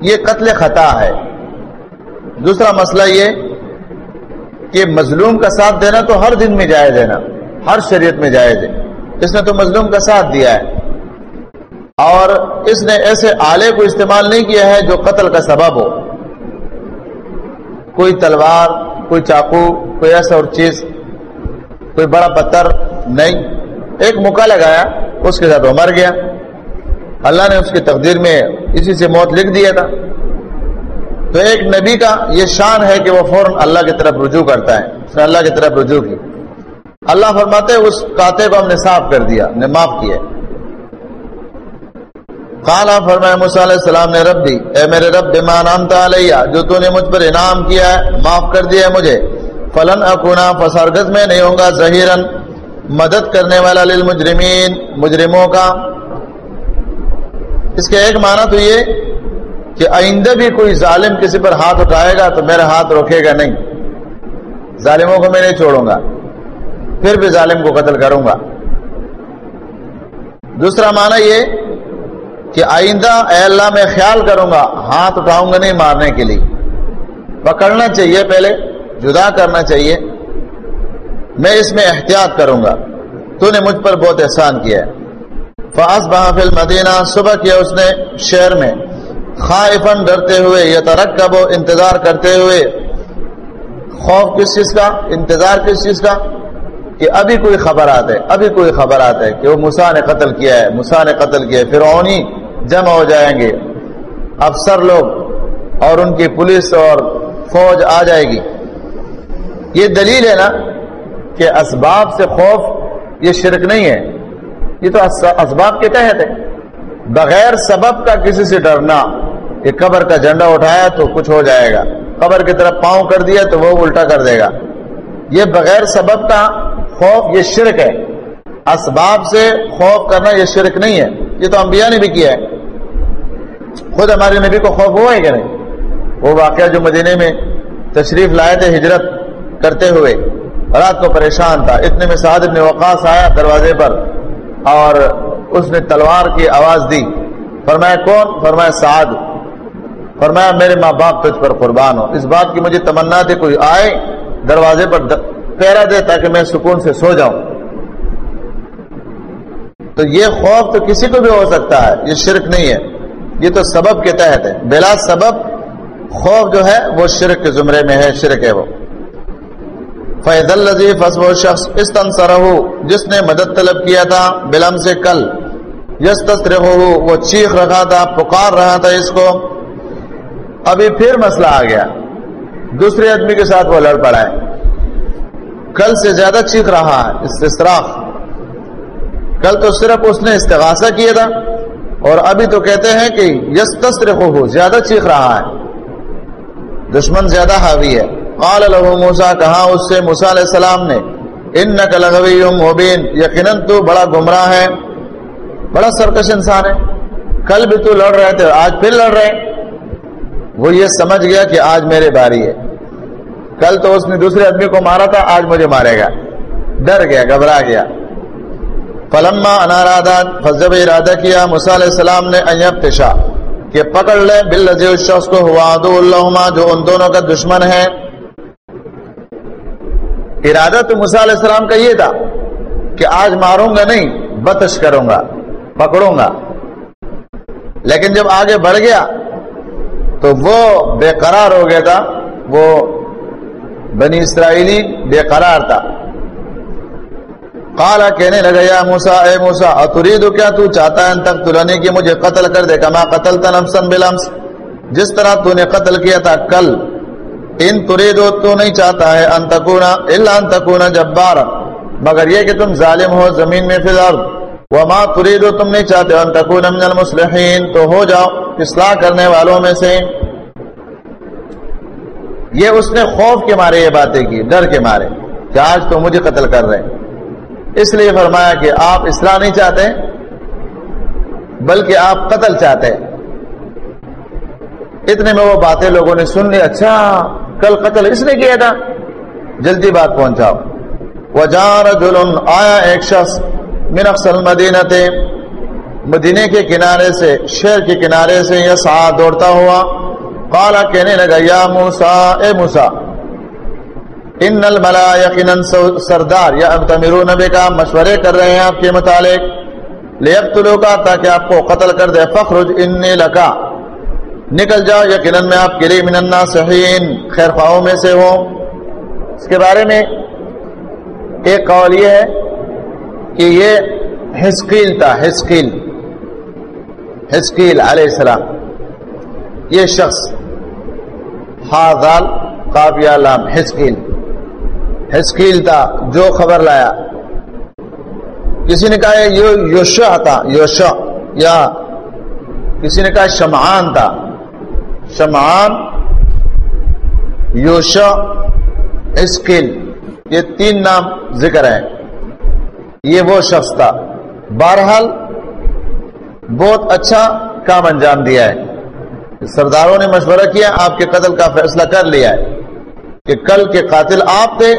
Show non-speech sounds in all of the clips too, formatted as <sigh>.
یہ قتل خطا ہے۔ دوسرا مسئلہ یہ کہ مظلوم کا ساتھ دینا تو ہر دن میں جائز ہے نا، ہر شریعت میں جائز ہے۔ اس نے تو مظلوم کا ساتھ دیا ہے۔ اور اس نے ایسے آلے کو استعمال نہیں کیا ہے جو قتل کا سبب ہو۔ کوئی تلوار، کوئی چاقو، کوئی ایسا اور چیز، کوئی بڑا پتھر، نہیں۔ ایک موقع لگایا، اس کے ساتھ وہ مر گیا۔ اللہ نے اس کی تقدیر میں اسی سے موت لکھ دیا تھا۔ تو ایک نبی کا یہ شان ہے کہ وہ فوراً اللہ کی طرف رجوع کرتا ہے، اس نے اللہ کی طرف رجوع کی۔ اللہ فرماتے اس کاتے کو ہم نے صاف کر دیا نے معاف کیا۔ کالا فرمایا موسیٰ علیہ السلام نے رب دی اے میرے رب، بما نامتا علیہ، جو تو نے مجھ پر انعام کیا ہے، معاف کر دیا ہے مجھے۔ فلن اکونا فسارگز میں نہیں ہوں گا ظہیرن مدد کرنے والا للمجرمین، مجرموں کا اس کے ایک معنی تو یہ کہ آئندہ بھی کوئی ظالم کسی پر ہاتھ اٹھائے گا تو میرا ہاتھ روکے گا نہیں۔ ظالموں کو میں نہیں چھوڑوں گا، پھر بھی ظالم کو قتل کروں گا۔ دوسرا معنی یہ کہ آئندہ اے اللہ میں خیال کروں گا، ہاتھ اٹھاؤں گا نہیں مارنے کے لیے۔ پکڑنا چاہیے پہلے، جدا کرنا چاہیے۔ میں اس میں احتیاط کروں گا۔ تو نے مجھ پر بہت احسان کیا ہے۔ فاس بحافل مدینہ صبح کیا اس نے شہر میں۔ خائفن ڈرتے ہوئے یا ترک انتظار کرتے ہوئے۔ خوف کس چیز کا؟ انتظار کس چیز کا؟ کہ ابھی کوئی خبر آتے، ابھی کوئی خبر آتے کہ وہ مسا نے قتل کیا ہے مسا نے قتل کیا ہے۔ فرعونی جمع ہو جائیں گے، افسر لوگ اور ان کی پولیس اور فوج آ جائے گی۔ یہ دلیل ہے نا کہ اسباب سے خوف، یہ شرک نہیں ہے۔ یہ تو اسباب کے تحت ہے۔ بغیر سبب کا کسی سے ڈرنا کہ قبر کا جھنڈا اٹھایا تو کچھ ہو جائے گا۔ قبر کی طرف پاؤں کر دیا تو وہ الٹا کر دے گا۔ یہ بغیر سبب کا خوف، یہ شرک ہے۔ اسباب سے خوف کرنا یہ شرک نہیں ہے۔ یہ تو انبیاء نے بھی کیا ہے۔ خود ہمارے نبی کو خوف ہوا ہے کہ نہیں؟ وہ واقعہ جو مدینے میں تشریف لائے تھے ہجرت کرتے ہوئے، رات کو پریشان تھا۔ اتنے میں سعد ابن وقاص آیا دروازے پر۔ اور اس نے تلوار کی آواز دی۔ فرمایا، کون؟ فرمایا، سعد. فرمایا، میرے ماں باپ تجھ پر قربان ہو اس بات کی مجھے تمنا تھی کوئی آئے دروازے پر پہرا دے تاکہ میں سکون سے سو جاؤں۔ تو یہ خوف تو کسی کو بھی ہو سکتا ہے، یہ شرک نہیں ہے۔ یہ تو سبب کے تحت ہے۔ بلا سبب خوف جو ہے وہ شرک کے زمرے میں ہے، شرک ہے وہ۔ فیض الزیف وہ شخص اس تنسر جس نے مدد طلب کیا تھا، بلم سے کل یس تصر وہ چیخ رکھا تھا، پکار رہا تھا اس کو۔ ابھی پھر مسئلہ آ گیا۔ دوسرے آدمی کے ساتھ وہ لڑ پڑا ہے۔ کل سے زیادہ چیخ رہا ہے استراف کل تو صرف اس نے استغاثہ کیا تھا۔ اور ابھی تو کہتے ہیں کہ یس تصر ہو زیادہ چیخ رہا ہے۔ دشمن زیادہ حاوی ہے۔ قال له موسا کہا اس سے موسا علیہ السلام نے ان نقل مبین، یقیناً تو بڑا گمراہ ہے، بڑا سرکش انسان ہے، کل بھی تو لڑ رہے تھے، آج پھر لڑ رہے وہ یہ سمجھ گیا کہ آج میرے باری ہے۔ کل تو اس نے دوسرے آدمی کو مارا تھا، آج مجھے مارے گا۔ ڈر گیا، گھبرا گیا۔ فلما انارادہ فضب ارادہ کیا، موسیٰ علیہ السلام نے ایب تشا کہ پکڑ لے بل شخص کو، ہوا دو اللہ جو ان دونوں کا دشمن ہے۔ ارادہ تو موسیٰ علیہ السلام کا یہ تھا کہ آج ماروں گا نہیں، بتش کروں گا، پکڑوں گا۔ لیکن جب آگے بڑھ گیا تو وہ بے قرار ہو گیا تھا، وہ بنی اسرائیلی بے قرار تھا۔ قالا کہنے لگا، یا موسا اے موسا اترید کیا تو چاہتا ہے ان تک تلنے کی مجھے قتل کر دے؟ کما قتل تنفسن بلمس جس طرح تو نے قتل کیا تھا کل ان ترید تو نہیں چاہتا ہے۔ ان تکونا الا ان تکونا جبار مگر یہ کہ تم ظالم ہو، زمین میں فی الارض وما ترید تم نہیں چاہتے۔ ان تکونا من المصلحین۔ تو ہو جاؤ، اصلاح کرنے والوں میں سے۔ یہ اس نے خوف کے مارے، یہ باتیں کی، ڈر کے مارے کہ آج تو مجھے قتل کر رہے ہیں۔ اس لیے فرمایا کہ آپ اصلاح نہیں چاہتے، بلکہ آپ قتل چاہتے۔ اتنے میں وہ باتیں لوگوں نے سن لی۔ اچھا کل قتل اس نے کیا تھا؟ جلدی بات پہنچاؤ۔ وہ جان جلن آیا ایک شخص من اقسل مدینہ مدینے کے کنارے سے، شہر کے کنارے سے یا سا دوڑتا ہوا۔ کالا کہنے لگا، یا موسا اے موسا ان الملا یقیناً سردار، یا اب تمیر نبی کا مشورے کر رہے ہیں آپ کے متعلق۔ لیب کا تاکہ آپ کو قتل کر دے۔ فخر ان لکا۔ نکل جاؤ، یقیناً میں آپ کے لیے مننا صحیح خیر خواہوں میں سے ہوں۔ اس کے بارے میں ایک قول یہ ہے کہ یہ ہسکیل تھا ہسکیل ہسکیل علیہ السلام۔ یہ شخص ہاضال کافیا لام ہسکیل ہسکیل تھا، جو خبر لایا۔ کسی نے کہا، یہ یوشا تھا یوشا یا کسی نے کہا، شمعان تھا۔ شمعان یوشا اسکل، یہ تین نام ذکر ہیں۔ یہ وہ شخص تھا۔ بہرحال بہت اچھا کام انجام دیا ہے۔ سرداروں نے مشورہ کیا، آپ کے قتل کا فیصلہ کر لیا ہے کہ کل کے قاتل آپ تھے،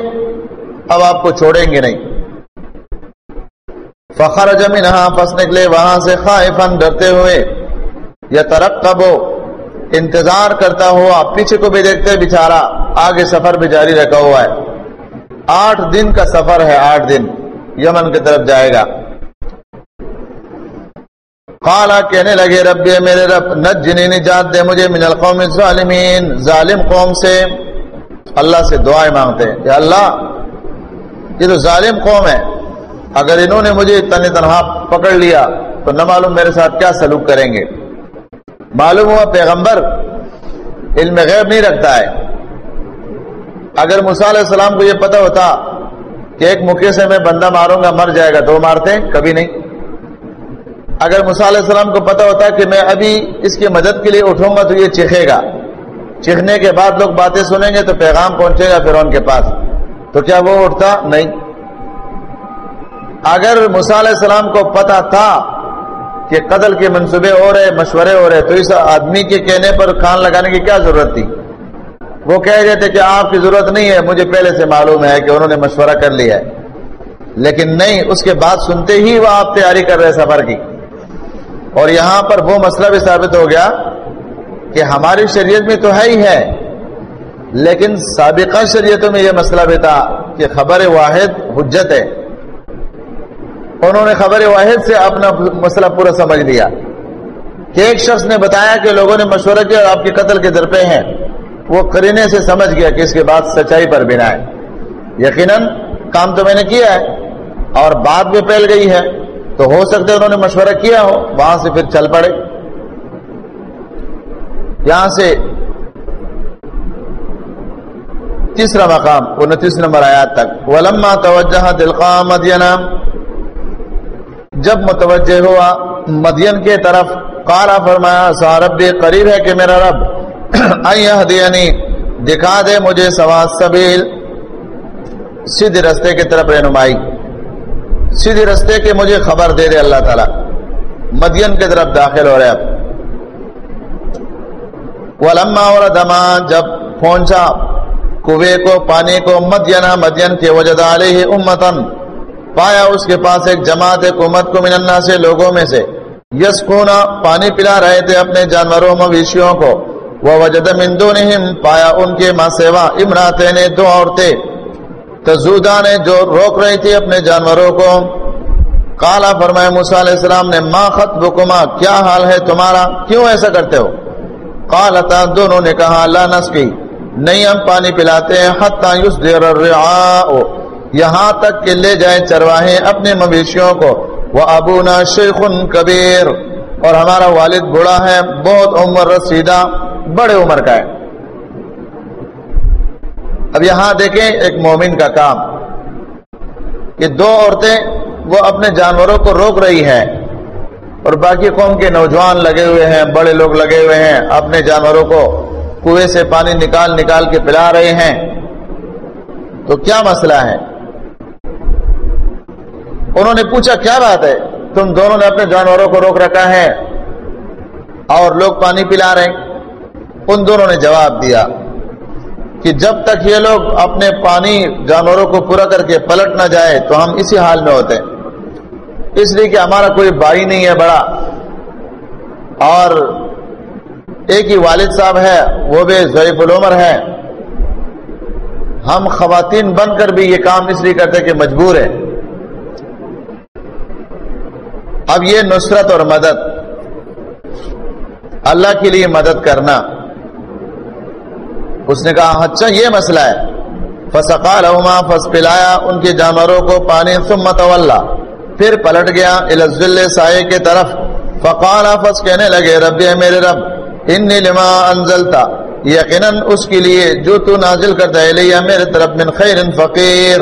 اب آپ کو چھوڑیں گے نہیں۔ فخر جمین پھنس نکلے وہاں سے خائفن ڈرتے ہوئے یا ترق انتظار کرتا ہوا پیچھے کو بھی دیکھتے بچارا آگے سفر بھی جاری رکھا ہوا ہے۔ آٹھ دن کا سفر ہے، آٹھ دن۔ یمن کی طرف جائے گا۔ قالا کہنے لگے، رب میرے رب، نجنی نجات دے مجھے من القوم الظالمین۔ ظالم قوم سے اللہ سے دعائیں مانگتے ہیں۔ کہ اللہ، یہ تو ظالم قوم ہے۔ اگر انہوں نے مجھے تن تنہا پکڑ لیا، تو نہ معلوم میرے ساتھ کیا سلوک کریں گے۔ معلوم ہوا پیغمبر علم غیب نہیں رکھتا ہے۔ اگر علیہ السلام کو یہ پتہ ہوتا کہ ایک مکے سے میں بندہ ماروں گا، مر جائے گا، تو وہ مارتے؟ کبھی نہیں۔ اگر علیہ السلام کو پتہ ہوتا کہ میں ابھی اس کی مدد کے لیے اٹھوں گا تو یہ چیخے گا۔ چیخنے کے بعد لوگ باتیں سنیں گے تو پیغام پہنچے گا پھر ان کے پاس۔ تو کیا وہ اٹھتا؟ نہیں۔ اگر علیہ السلام کو پتا تھا کہ قتل کے منصوبے ہو رہے، مشورے ہو رہے، تو اس آدمی کے کہنے پر کان لگانے کی کیا ضرورت تھی؟ وہ کہہ رہے تھے کہ آپ کی ضرورت نہیں ہے، مجھے پہلے سے معلوم ہے کہ انہوں نے مشورہ کر لیا ہے۔ لیکن نہیں، اس کے بعد سنتے ہی وہ آپ تیاری کر رہے سفر کی۔ اور یہاں پر وہ مسئلہ بھی ثابت ہو گیا کہ ہماری شریعت میں تو ہے ہی ہے، لیکن سابقہ شریعتوں میں یہ مسئلہ بھی تھا کہ خبر واحد حجت ہے۔ انہوں نے خبر واحد سے اپنا مسئلہ پورا سمجھ لیا کہ ایک شخص نے بتایا کہ لوگوں نے مشورہ کیا اور آپ کے قتل کے درپے ہیں۔ وہ کرینے سے سمجھ گیا کہ اس کے بعد سچائی پر بنا ہے۔ یقیناً کام تو میں نے کیا ہے اور بات بھی پھیل گئی ہے۔ تو ہو سکتا ہے انہوں نے مشورہ کیا ہو، وہاں سے پھر چل پڑے۔ یہاں سے تیسرا مقام، انتیس نمبر آیات تک۔ ولما توجہ دلقا مدینہ جب متوجہ ہوا، مدین کے طرف کالا فرمایا سارب بھی قریب ہے کہ میرا رب۔ <clears throat> دینی دکھا دے مجھے سوا سبیل۔ سیدھے رستے کی طرف رہنمائی۔ سیدھے رستے کے مجھے خبر دے دے اللہ تعالی۔ مدین کی طرف داخل ہو رہے اب ولما اور دما جب پہنچا، کنویں کو، پانی کو، مدینہ، مدین کے وجد علیہ امتن۔ پایا اس کے پاس ایک جماعت حکومت کو مننا سے لوگوں میں سے۔ یس کونا پانی پلا رہے تھے اپنے جانوروں، مویشیوں کو۔ وہ وجد مندو پایا ان کے ماں سیوا۔ امراتے نے دو عورتیں۔ تزودا نے جو روک رہی تھی اپنے جانوروں کو۔ کالا فرمائے موسیٰ علیہ السلام نے، ماں خط بکما کیا حال ہے تمہارا؟ کیوں ایسا کرتے ہو؟ کالتا دونوں نے کہا اللہ نسکی نہیں ہم پانی پلاتے ہیں، حتی یسدر الرعاء۔ یہاں تک کہ لے جائیں چرواہے اپنے مویشیوں کو۔ وہ ابونا شیخ کبیر اور ہمارا والد بڑا ہے، بہت عمر رسیدہ، بڑے عمر کا ہے۔ اب یہاں دیکھیں ایک مومن کا کام۔ کہ دو عورتیں وہ اپنے جانوروں کو روک رہی ہیں۔ اور باقی قوم کے نوجوان لگے ہوئے ہیں، بڑے لوگ لگے ہوئے ہیں، اپنے جانوروں کو کنویں سے پانی نکال نکال کے پلا رہے ہیں۔ تو کیا مسئلہ ہے؟ انہوں نے پوچھا، کیا بات ہے؟ تم دونوں نے اپنے جانوروں کو روک رکھا ہے اور لوگ پانی پلا رہے ہیں۔ ان دونوں نے جواب دیا کہ جب تک یہ لوگ اپنے پانی جانوروں کو پورا کر کے پلٹ نہ جائے تو ہم اسی حال میں ہوتے ہیں۔ اس لیے کہ ہمارا کوئی بھائی نہیں ہے بڑا۔ اور ایک ہی والد صاحب ہے، وہ بھی ضعیف العمر ہے۔ ہم خواتین بن کر بھی یہ کام اس لیے کرتے کہ مجبور ہے اب یہ نصرت اور مدد اللہ کے لیے مدد کرنا اس نے کہا ہاں، اچھا یہ مسئلہ ہے۔ فسقال فس پلایا ان کے جانوروں کو پانی، ثم تولا۔ پھر پلٹ گیا الزل سائے کے طرف۔ فقال، فس کہنے لگے، رب میرے رب، انی لما انزلتا یقیناً اس کے لیے جو تو نازل کرتا ہے لیا میرے طرف من خیر فقیر۔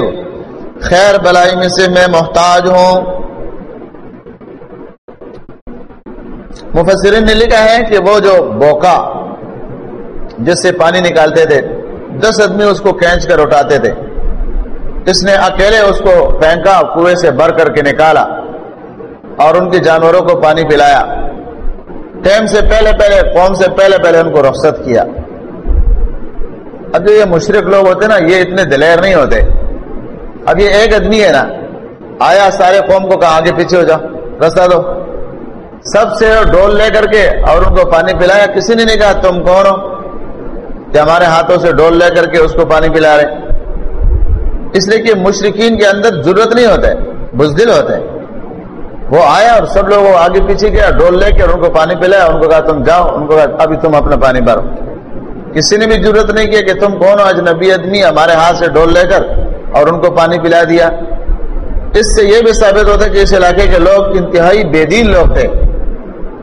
خیر بلائی میں سے میں محتاج ہوں۔ مفسرین نے لکھا ہے کہ وہ جو بوکا جس سے پانی نکالتے تھے، دس آدمی اس کو کھینچ کر اٹھاتے تھے۔ اس نے اکیلے اس کو پھینکا کنویں سے بھر کر کے نکالا اور ان کے جانوروں کو پانی پلایا۔ ٹائم سے پہلے پہلے، قوم سے پہلے پہلے ان کو رخصت کیا۔ اب جو یہ مشرق لوگ ہوتے نا، یہ اتنے دلیر نہیں ہوتے۔ اب یہ ایک آدمی ہے نا، آیا سارے قوم کو کہا، آگے پیچھے ہو جاؤ، رستہ دو۔ سب سے ڈول لے کر کے اور ان کو پانی پلایا۔ کسی نے نہیں کہا تم کون ہو؟ کہ ہمارے ہاتھوں سے ڈول لے کر کے اس کو پانی پلا رہے اس لیے کہ مشرقین کے اندر ضرورت نہیں ہوتا بزدل ہوتے۔ ہیں وہ آیا اور سب لوگ آگے پیچھے گیا ڈول لے کے ان کو پانی پلایا۔ ان کو کہا تم جاؤ، ان کو کہا ابھی تم اپنا پانی بھرو۔ کسی نے بھی ضرورت نہیں کیا کہ تم کون ہو؟ آج نبی آدمی، ہمارے ہاتھ سے ڈول لے کر اور ان کو پانی پلا دیا۔ اس سے یہ بھی ثابت ہوتا ہے کہ اس علاقے کے لوگ انتہائی بے دین لوگ تھے۔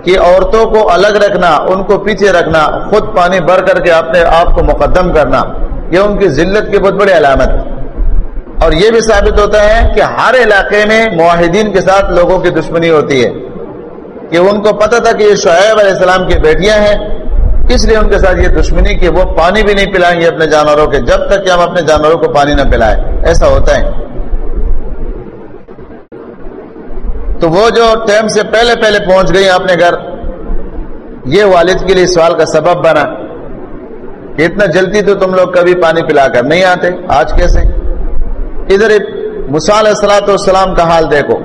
کہ عورتوں کو الگ رکھنا، ان کو پیچھے رکھنا، خود پانی بھر کر کے اپنے آپ کو مقدم کرنا، یہ ان کی ذلت کی بہت بڑی علامت اور یہ بھی ثابت ہوتا ہے کہ ہر علاقے میں معاہدین کے ساتھ لوگوں کی دشمنی ہوتی ہے۔ کہ ان کو پتہ تھا کہ یہ شعیب علیہ السلام کی بیٹیاں ہیں، اس لیے ان کے ساتھ یہ دشمنی کہ وہ پانی بھی نہیں پلائیں گے اپنے جانوروں کے، جب تک کہ ہم اپنے جانوروں کو پانی نہ پلائیں۔ ایسا ہوتا ہے۔ تو وہ جو ٹائم سے پہلے پہلے پہنچ گئی اپنے گھر، یہ والد کے لیے سوال کا سبب بنا کہ اتنا جلدی تو تم لوگ کبھی پانی پلا کر نہیں آتے، آج کیسے؟ ادھر مسال السلاۃ والسلام کا حال دیکھو،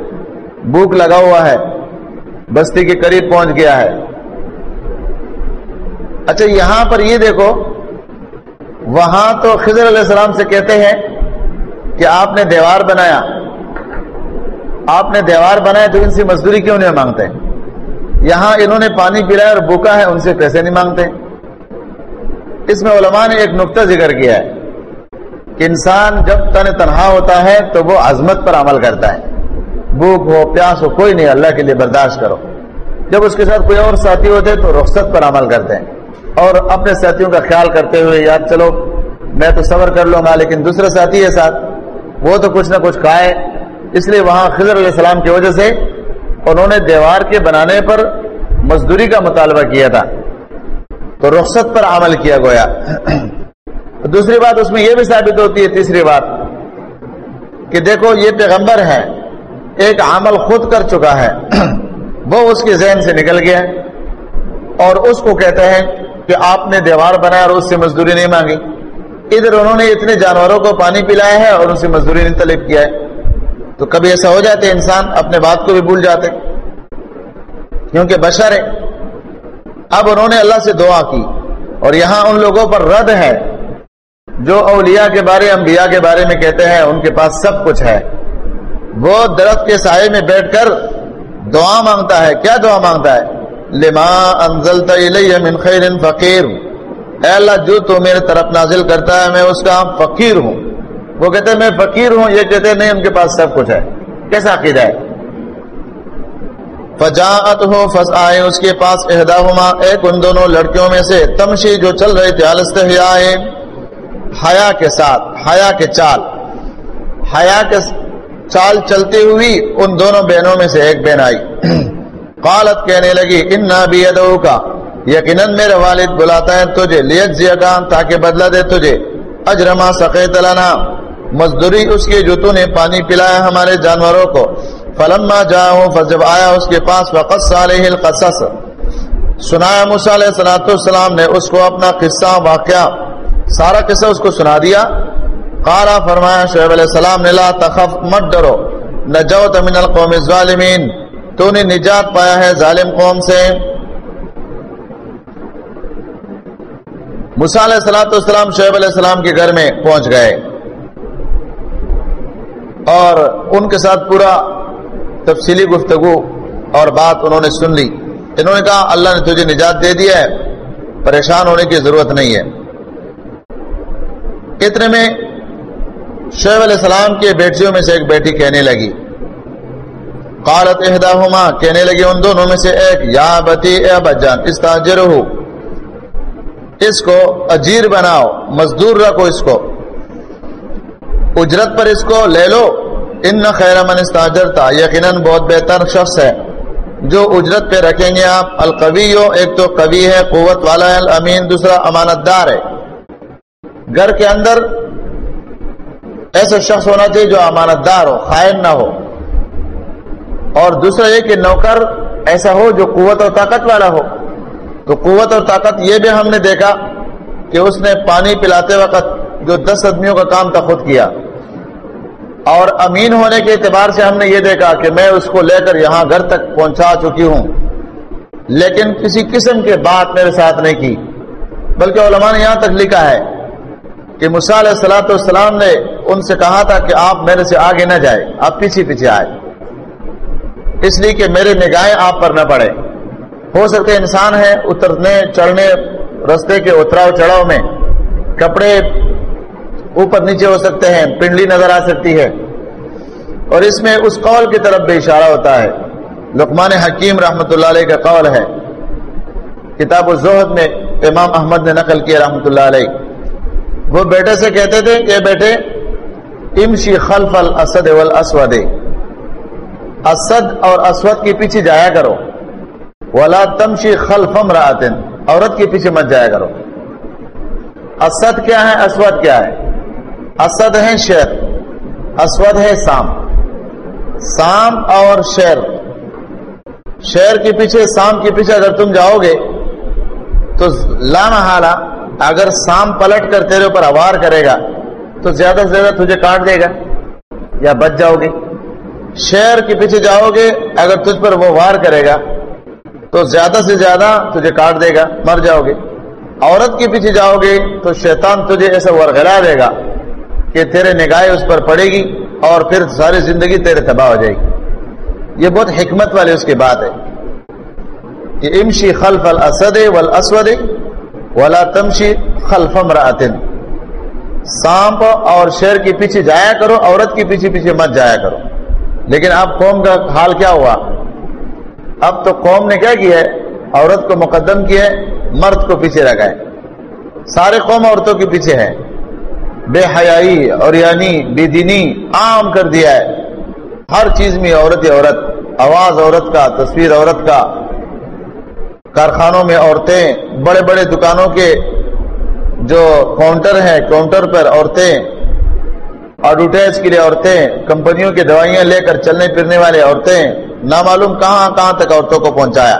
بھوک لگا ہوا ہے، بستی کے قریب پہنچ گیا ہے۔ اچھا یہاں پر یہ دیکھو، وہاں تو خضر علیہ السلام سے کہتے ہیں کہ آپ نے دیوار بنایا۔ آپ نے دیوار بنایا تو ان سے مزدوری کیوں نہیں مانگتے؟ یہاں انہوں نے پانی پلایا اور بوکا ہے، ان سے پیسے نہیں مانگتے۔ اس میں علماء نے ایک نقطہ ذکر کیا ہے کہ انسان جب تن تنہا ہوتا ہے تو وہ عظمت پر عمل کرتا ہے۔ بھوک ہو، پیاس ہو، کوئی نہیں، اللہ کے لیے برداشت کرو۔ جب اس کے ساتھ کوئی اور ساتھی ہوتے تو رخصت پر عمل کرتے ہیں۔ اور اپنے ساتھیوں کا خیال کرتے ہوئے یاد، چلو، میں تو صبر کر لوں گا، لیکن دوسرا ساتھی ہے ساتھ وہ تو کچھ نہ کچھ کھائے۔ اس لیے وہاں خضر علیہ السلام کی وجہ سے انہوں نے دیوار کے بنانے پر مزدوری کا مطالبہ کیا تھا۔ تو رخصت پر عمل کیا گویا۔ دوسری بات اس میں یہ بھی ثابت ہوتی ہے، تیسری بات کہ دیکھو، یہ پیغمبر ہے، ایک عمل خود کر چکا ہے۔ وہ اس کے ذہن سے نکل گیا اور اس کو کہتے ہیں کہ آپ نے دیوار بنایا اور اس سے مزدوری نہیں مانگی۔ ادھر انہوں نے اتنے جانوروں کو پانی پلایا ہے اور ان سے مزدوری نہیں طلب کیا ہے۔ تو کبھی ایسا ہو جاتے انسان اپنے بات کو بھی بھول جاتے کیونکہ بشر ہے اب انہوں نے اللہ سے دعا کی اور یہاں ان لوگوں پر رد ہے۔ جو اولیاء کے بارے، انبیاء کے بارے میں کہتے ہیں، ان کے پاس سب کچھ ہے۔ وہ درخت کے سائے میں بیٹھ کر دعا مانگتا ہے۔ کیا دعا مانگتا ہے؟ لما انزلت من خیر فقیر۔ اے اللہ، جو تو میرے طرف نازل کرتا ہے، میں اس کا ہاں فقیر ہوں۔ وہ کہتے ہیں، میں فقیر ہوں، یہ کہتے ہیں، نہیں، ان کے پاس سب کچھ ہے۔ کیسا عقیدہ ہے؟ فجاعت ہو فس آئے اس کے پاس اہداہما ایک ان دونوں لڑکیوں میں سے، تمشی جو چل رہے تھے الستحیاء حیا کے ساتھ، حیا کے چال۔ حیا کے چال چلتی ہوئی ان دونوں بہنوں میں سے ایک بہن آئی۔ <clears throat> قالت، کہنے لگی ان بھی ادو کا یقیناً میرے والد بلاتا ہے تجھے۔ لیت زیگان تاکہ بدلہ دے تجھے۔ اجرما سقیت لنا۔ مزدوری اس کی جو تو نے پانی پلایا ہمارے جانوروں کو۔ فلما جاؤں جب آیا اس کے پاس وقت صالح القصص۔ سنایا موسیٰ علیہ السلام السلام نے اس کو اپنا قصہ، واقعہ، سارا قصہ اس کو سنا دیا۔ قارا فرمایا، شعیب علیہ السلام نے، لا تخف، مت ڈرو۔ نجوت من القوم الظالمین۔ تو نے نجات پایا ہے ظالم قوم سے۔ موسیٰ علیہ السلام السلام شعیب علیہ السلام کے گھر میں پہنچ گئے۔ اور ان کے ساتھ پورا تفصیلی گفتگو اور بات انہوں نے سن لی۔ انہوں نے کہا، اللہ نے تجھے نجات دے دیا ہے، پریشان ہونے کی ضرورت نہیں ہے۔ اتنے میں شعیب علیہ السلام کے بیٹیوں میں سے ایک بیٹی کہنے لگی۔ قالت احداہما، کہنے لگی، ان دونوں میں سے ایک، یا بتی اے بجان استاجرہو۔ اس کو اجیر بناؤ، مزدور رکھو اس کو۔ اجرت پر اس کو لے لو۔ ان خیر من استاجر تھا یقیناً بہت بہتر شخص ہے۔ جو اجرت پہ رکھیں گے آپ، القوی ہو، ایک تو قوی ہے، قوت والا ہے، الامین، دوسرا امانت دار ہے۔ گھر کے اندر ایسا شخص ہونا چاہیے جو امانت دار ہو خائن نہ ہو۔ اور دوسرا یہ کہ نوکر ایسا ہو جو قوت اور طاقت والا ہو۔ تو قوت اور طاقت یہ بھی ہم نے دیکھا کہ اس نے پانی پلاتے وقت جو دس آدمیوں کا کام تھا خود کیا۔ اور امین ہونے کے اعتبار سے ہم نے یہ دیکھا کہ میں اس کو لے کر یہاں گھر تک پہنچا چکی ہوں۔ لیکن کسی قسم کے بات میرے ساتھ نہیں کی۔ بلکہ علماء نے یہاں تک لکھا ہے کہ مثال سلاۃ والسلام نے ان سے کہا تھا کہ آپ میرے سے آگے نہ جائے آپ پیچھے پیچھے آئے اس لیے کہ میرے نگاہیں آپ پر نہ پڑے۔ ہو سکتے انسان ہے اترنے، چڑھنے، رستے کے اتراؤ چڑھاؤ میں، کپڑے اوپر نیچے ہو سکتے ہیں، پنڈلی نظر آ سکتی ہے۔ اور اس میں اس قول کی طرف بھی اشارہ ہوتا ہے۔ لقمان حکیم رحمت اللہ علیہ کا قول ہے۔ کتاب الزہد میں امام احمد نے نقل کیا رحمت اللہ علیہ۔ وہ بیٹے سے کہتے تھے کہ بیٹے، امشی خلف الاسد والاسود۔ اسد اور اسود کے پیچھے جایا کرو۔ ولا تمشی خلف امراتن عورت کے پیچھے مت جایا کرو۔ اسد کیا ہے؟ اسود کیا ہے؟ اسد ہے شیر اسود ہے سام۔ سام اور شیر شیر کے پیچھے، سام کے پیچھے اگر تم جاؤ گے، تو لانا حالا اگر سام پلٹ کر تیرے اوپر اوار کرے گا، تو زیادہ سے زیادہ تجھے کاٹ دے گا یا بچ جاؤ گے۔ شیر کے پیچھے جاؤ گے، اگر تجھ پر وہ وار کرے گا، تو زیادہ سے زیادہ تجھے کاٹ دے گا، مر جاؤ گے۔ عورت کے پیچھے جاؤ گے، تو شیطان تجھے ایسا ورگلا دے گا۔ کہ تیرے نگاہ اس پر پڑے گی اور پھر ساری زندگی تیرے تباہ ہو جائے گی۔ یہ بہت حکمت والے اس کی بات ہے۔ کہ امشی خلف الاسد والاسود ولا تمشی خلف امراتن سانپ اور شیر کے پیچھے جایا کرو، عورت کے پیچھے پیچھے مت جایا کرو۔ لیکن اب قوم کا حال کیا ہوا؟ اب تو قوم نے کیا کیا ہے؟ عورت کو مقدم کیا ہے، مرد کو پیچھے رکھا ہے۔ سارے قوم عورتوں کے پیچھے ہے بے حیائی اور یعنی بے دینی عام کر دیا ہے۔ ہر چیز میں عورت عورت، آواز عورت کا، تصویر عورت کا۔ کارخانوں میں عورتیں، بڑے بڑے دکانوں کے جو کاؤنٹر ہیں، کاؤنٹر پر عورتیں، ایڈورٹائز کے لیے عورتیں، کمپنیوں کی دوائیاں لے کر چلنے پھرنے والے عورتیں، نامعلوم کہاں کہاں تک عورتوں کو پہنچایا۔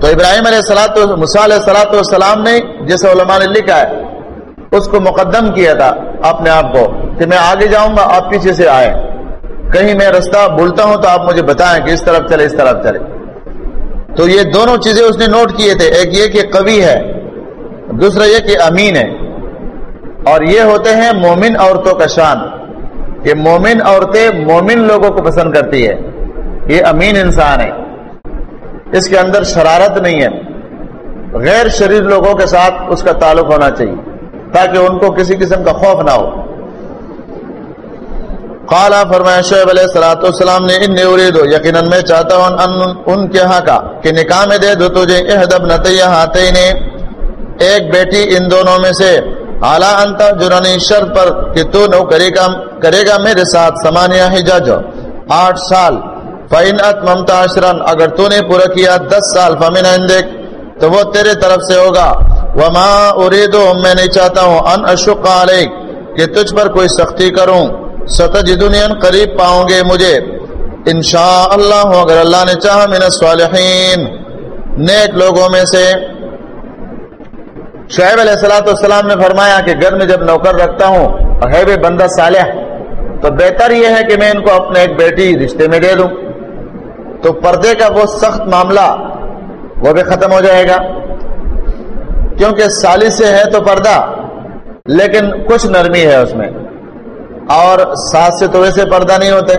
تو ابراہیم علیہ سلاۃ علیہ سلاۃ والسلام نے جیسے علماء نے لکھا ہے اس کو مقدم کیا تھا اپنے آپ کو کہ میں آگے جاؤں گا، آپ پیچھے سے آئے کہیں میں رستہ بھولتا ہوں تو آپ مجھے بتائیں کہ اس طرف چلے، اس طرف چلے۔ تو یہ دونوں چیزیں اس نے نوٹ کیے تھے۔ ایک یہ کہ قوی ہے، دوسرا یہ کہ امین ہے۔ اور یہ ہوتے ہیں مومن عورتوں کا شان۔ کہ مومن عورتیں مومن لوگوں کو پسند کرتی ہے یہ امین انسان ہے۔ اس کے اندر شرارت نہیں ہے۔ غیر شریر لوگوں کے ساتھ اس کا تعلق ہونا چاہیے۔ تاکہ ان کو کسی قسم کا خوف نہ ہو۔ قالا فرمایا شعیب علیہ السلام والسلام نے ان اريد یقینا میں چاہتا ہوں ان, ان کے ہاں کا کہ نکاح میں دے دو تجھے احدب نتیہ ہاتین۔ ایک بیٹی ان دونوں میں سے اعلی انت جرانی شرط پر کہ تو نو کرے گا کرے گا میرے ساتھ سمانیہ حجاج۔ آٹھ سال فَإِنْ أَتْمَمْتَ عَشْرًا اگر تو نے پورا کیا دس سال فَمِنْ عِنْدِكَ تو وہ تیرے طرف سے ہوگا۔ وما اریدو میں نہیں چاہتا ہوں ان اشق علیک کہ تجھ پر کوئی سختی کروں۔ ستجدنی ان قریب پاؤں گے مجھے۔ انشاءاللہ، اگر اللہ نے چاہا، من الصالحین۔ نیک لوگوں میں سے۔ شعیب علیہ السلام نے فرمایا کہ گھر میں جب نوکر رکھتا ہوں اور ہے بھی بندہ صالح، تو بہتر یہ ہے کہ میں ان کو اپنے ایک بیٹی، رشتے میں دے دوں۔ تو پردے کا وہ سخت معاملہ وہ بھی ختم ہو جائے گا۔ کیونکہ سالی سے ہے تو پردہ، لیکن کچھ نرمی ہے اس میں۔ اور ساتھ سے تو ویسے پردہ نہیں ہوتے۔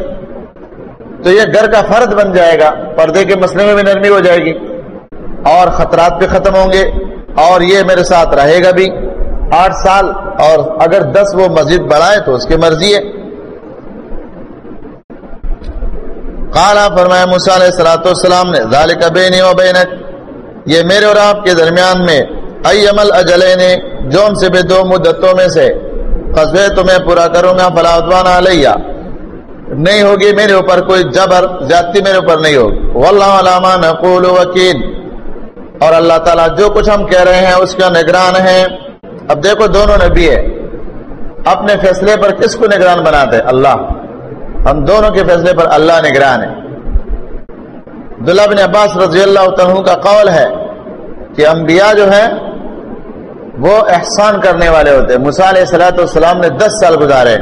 تو یہ گھر کا فرد بن جائے گا، پردے کے مسئلے میں بھی نرمی ہو جائے گی۔ اور خطرات بھی ختم ہوں گے۔ اور یہ میرے ساتھ رہے گا بھی۔ آٹھ سال، اور اگر دس وہ مسجد بڑھائے تو اس کی مرضی ہے۔ کالا فرمایا علیہ سلاۃ والسلام نے، ذالک بینی و بینک، یہ میرے اور آپ کے درمیان میں ای عمل نے جوم سے بھی دو مدتوں میں سے قصبے تمہیں پورا کروں گا فلاحان علیہ۔ نہیں ہوگی میرے اوپر کوئی جبر، زیادتی میرے اوپر نہیں ہوگی۔ واللہ علامہ نقول وکیل۔ اور اللہ تعالیٰ جو کچھ ہم کہہ رہے ہیں اس کا نگران ہے۔ اب دیکھو دونوں نبی ہے اپنے فیصلے پر کس کو نگران بناتے؟ اللہ۔ ہم دونوں کے فیصلے پر اللہ نگران ہے دلہ بن عباس رضی اللہ عنہ کا قول ہے کہ انبیاء جو ہے وہ احسان کرنے والے ہوتے ہیں۔ علیہ صلاحت والسلام نے دس سال گزارے۔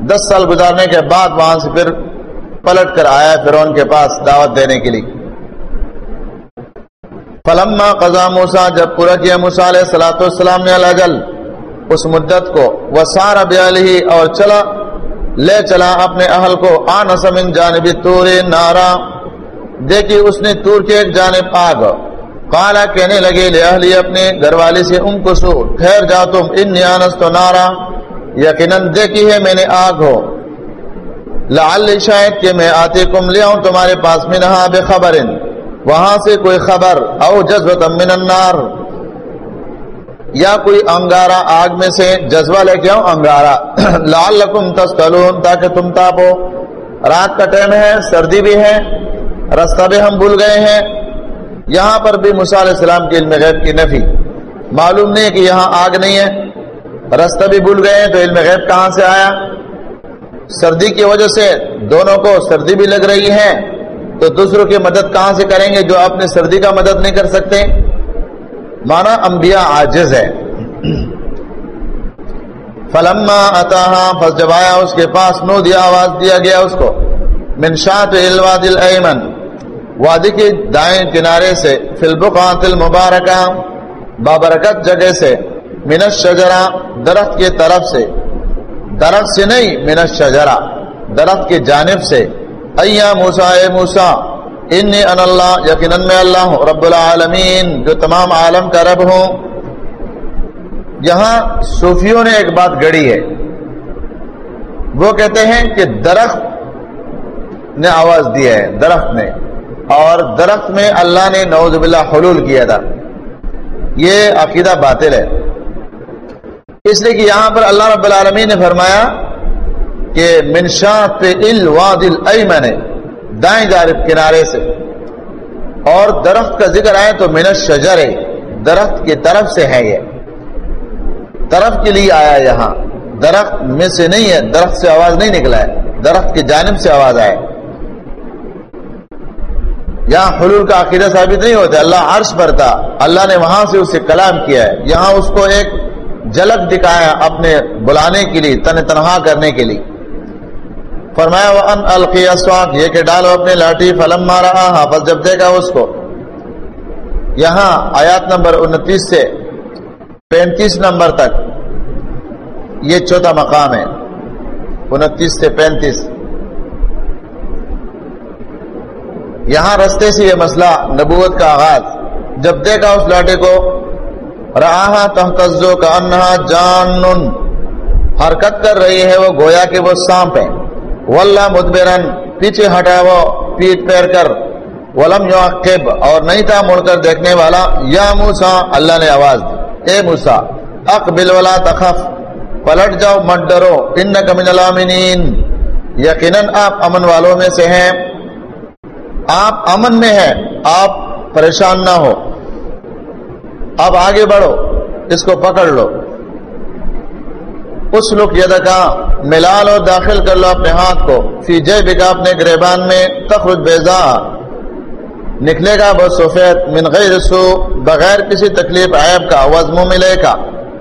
دس سال گزارنے کے بعد وہاں سے پھر پلٹ کر آیا پھر کے پاس دعوت دینے کے لیے۔ فلما قضا موسا جب پورا کیا موسا علیہ سلاۃ والسلام نے الجل اس مدت کو وہ سارا بیالی اور چلا، لے چلا اپنے اہل کو۔ آن سمن جانبی تور نارا دیکھی اس نے تور کے ایک جانب آگ کالا کہنے لگے، لے اہلی اپنے گھر والی سے ام کو سو، ٹھہر جا تم ان نیانس تو نارا، یقیناً دیکھی ہے میں نے آگ ہو۔ لعل شاید کہ میں آتے کم لے آؤں تمہارے پاس میں نہا بے خبر وہاں سے کوئی خبر، او جذبت من النار۔ یا کوئی انگارا آگ میں سے جذبہ لے کے آؤں؟ انگارا <clears throat> لعلکم تسکلون، تاکہ تم تاپو۔ رات کا ٹائم ہے، سردی بھی ہے، رستہ بھی ہم بھول گئے ہیں۔ یہاں پر بھی علیہ السلام کی علم غیب کی نفی۔ معلوم نہیں کہ یہاں آگ نہیں ہے۔ رستہ بھی بھول گئے ہیں تو علم غیب کہاں سے آیا؟ سردی کی وجہ سے دونوں کو سردی بھی لگ رہی ہے۔ تو دوسروں کی مدد کہاں سے کریں گے جو اپنے سردی کا مدد نہیں کر سکتے؟ مانا انبیاء عاجز ہے فلما اتاہا، پس جب آیا، اس کے پاس نو دیا، آواز دیا گیا اس کو۔ منشات الواد الایمن۔ وادی کے دائیں کنارے سے فلبقات المبارکہ، بابرکت جگہ سے، من الشجرہ، درخت کی طرف سے۔ درخت سے نہیں، من الشجرہ، درخت کی جانب سے۔ ایا موسا اے موسا ان ان اللہ، یقیناً میں اللہ ہوں، رب العالمین، جو تمام عالم کا رب ہوں۔ یہاں صوفیوں نے ایک بات گڑی ہے۔ وہ کہتے ہیں کہ درخت نے آواز دیا ہے، درخت نے۔ اور درخت میں اللہ نے نوز باللہ حلول کیا تھا۔ یہ عقیدہ باطل ہے۔ اس لیے کہ یہاں پر اللہ رب العالمین نے فرمایا کہ منشات الواد الایمن، دائیں جانب کنارے سے۔ اور درخت کا ذکر آئے تو من الشجر، درخت کی طرف سے ہے یہ۔ طرف کے لیے آیا یہاں۔ درخت میں سے نہیں ہے، درخت سے آواز نہیں نکلا ہے۔ درخت کی جانب سے آواز آئے۔ یہاں حلول کا عقیدہ ثابت نہیں ہوتا، اللہ عرش پر تھا اللہ نے وہاں سے اسے کلام کیا ہے۔ یہاں اس کو ایک جلک دکھایا اپنے بلانے کے لیے، تن تنہا کرنے کے لیے۔ فرمایا وہ ان القیاسواق یہ کہ ڈالو اپنی لاٹھی فلم مارا ہاں بس جب دے گا اس کو۔ یہاں آیات نمبر انتیس سے پینتیس نمبر تک یہ چوتھا مقام ہے۔ انتیس سے پینتیس۔ یہاں رستے سے یہ مسئلہ نبوت کا آغاز۔ جب دیکھا اس لاٹھی کو رہا تحتزو کا انہا جان حرکت کر رہی ہے وہ، گویا کہ وہ سانپ ہے۔ واللہ مدبرن پیچھے ہٹا وہ، پیٹ پیر کر۔ ولم یعقب اور نہیں تھا مڑ کر دیکھنے والا۔ یا موسا اللہ نے آواز دی۔ اے موسا اقبل ولا تخف۔ پلٹ جاؤ، مت ڈرو۔ انک من الامنین یقیناً آپ امن والوں میں سے ہیں۔ آپ امن میں ہیں، آپ پریشان نہ ہو اب آگے بڑھو، اس کو پکڑ لو۔ اس لک ید کا ملا لو داخل کر لو اپنے ہاتھ کو۔ فی جے بکا اپنے گریبان میں تخرج بیزا نکلے گا وہ سفید من غیر سو، بغیر کسی تکلیف عیب کا وزم ملے کا۔